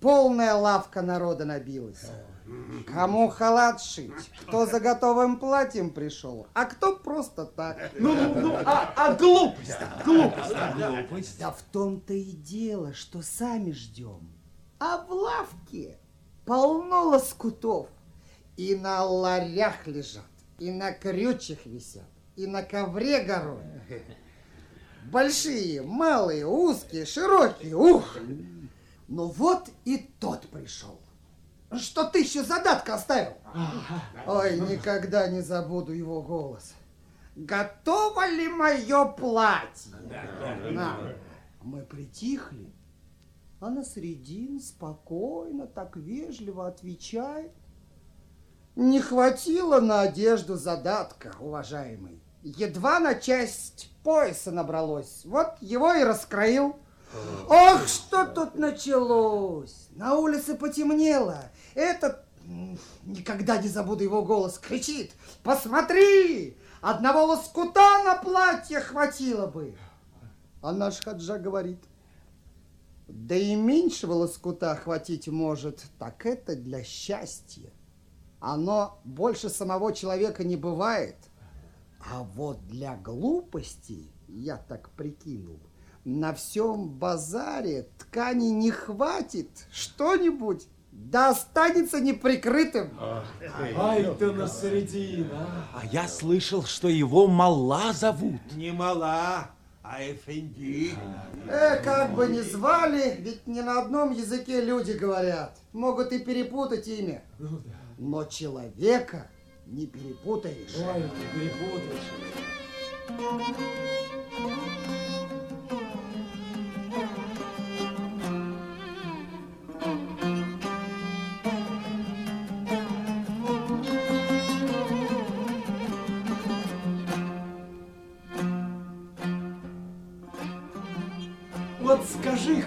полная лавка народа набилась. Кому халат шить, кто за готовым платьем пришел, а кто просто так. Ну, ну, ну, а, а глупость, глупость. Глупость. Да в том-то и дело, что сами ждем. А в лавке полно лоскутов. И на ларях лежат, и на крючьях висят, и на ковре горой. Большие, малые, узкие, широкие, ух! Ну вот и тот пришел. Что тысячу задатка оставил. Ой, никогда не забуду его голос. Готово ли мое платье? На. Мы притихли, а на средин спокойно, так вежливо отвечает. Не хватило на одежду задатка, уважаемый. Едва на часть пояса набралось. Вот его и раскроил. Ох, что тут началось! На улице потемнело. Этот, никогда не забуду его голос, кричит. Посмотри! Одного лоскута на платье хватило бы. А наш Хаджа говорит, да и меньшего лоскута хватить может, так это для счастья. Оно больше самого человека не бывает. А вот для глупости, я так прикинул, на всем базаре ткани не хватит. Что-нибудь да останется неприкрытым. Ай ты на середине, а. А я слышал, что его Мала зовут. Не мала, А Эфенди? Э, как бы ни звали, ведь не на одном языке люди говорят. Могут и перепутать имя. Но человека не перепутаешь. Ой, не перепутаешь.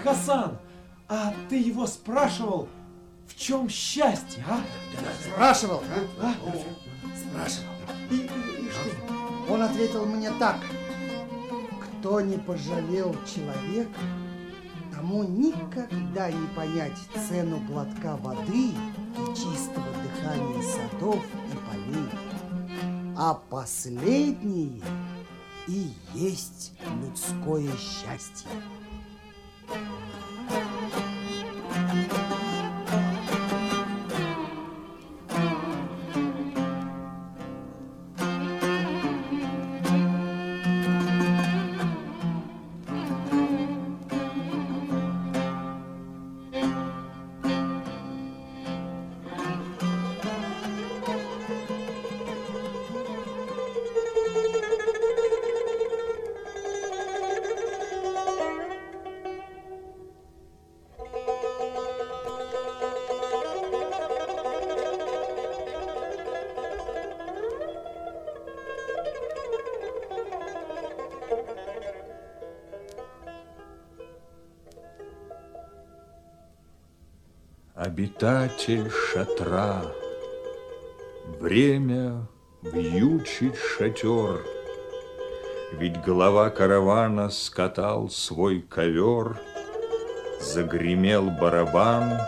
Хасан, а ты его спрашивал, в чем счастье, а? Спрашивал, а? Спрашивал. И, и- и что? Он ответил мне так. Кто не пожалел человека, тому никогда не понять цену глотка воды и чистого дыхания садов и полей. А последнее и есть людское счастье. Müzik Обитатель шатра, Время вьючить шатер, Ведь глава каравана скатал свой ковер, Загремел барабан,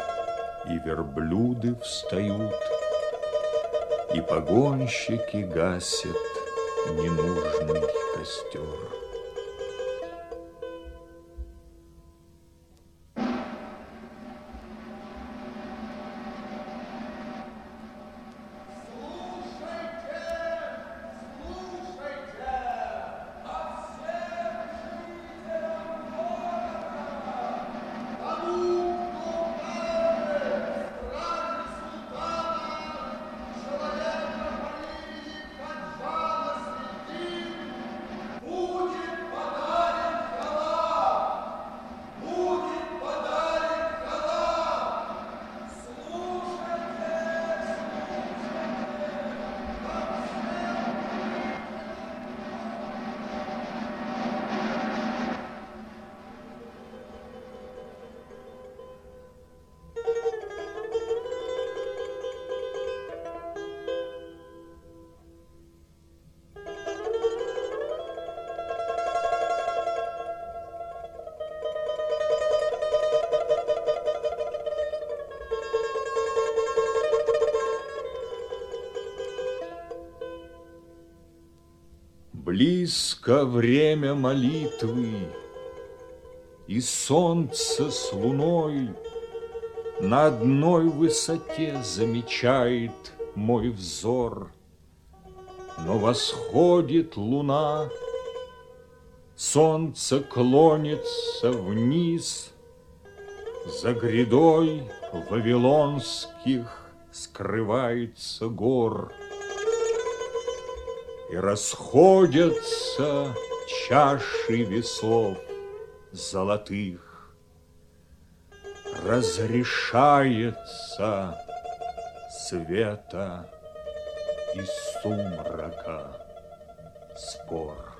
и верблюды встают, И погонщики гасят ненужный костер. Близко время молитвы, И солнце с луной На одной высоте замечает мой взор. Но восходит луна, Солнце клонится вниз, За грядой вавилонских Скрывается гор. И расходятся чаши весов золотых. Разрешается света и сумрака спор.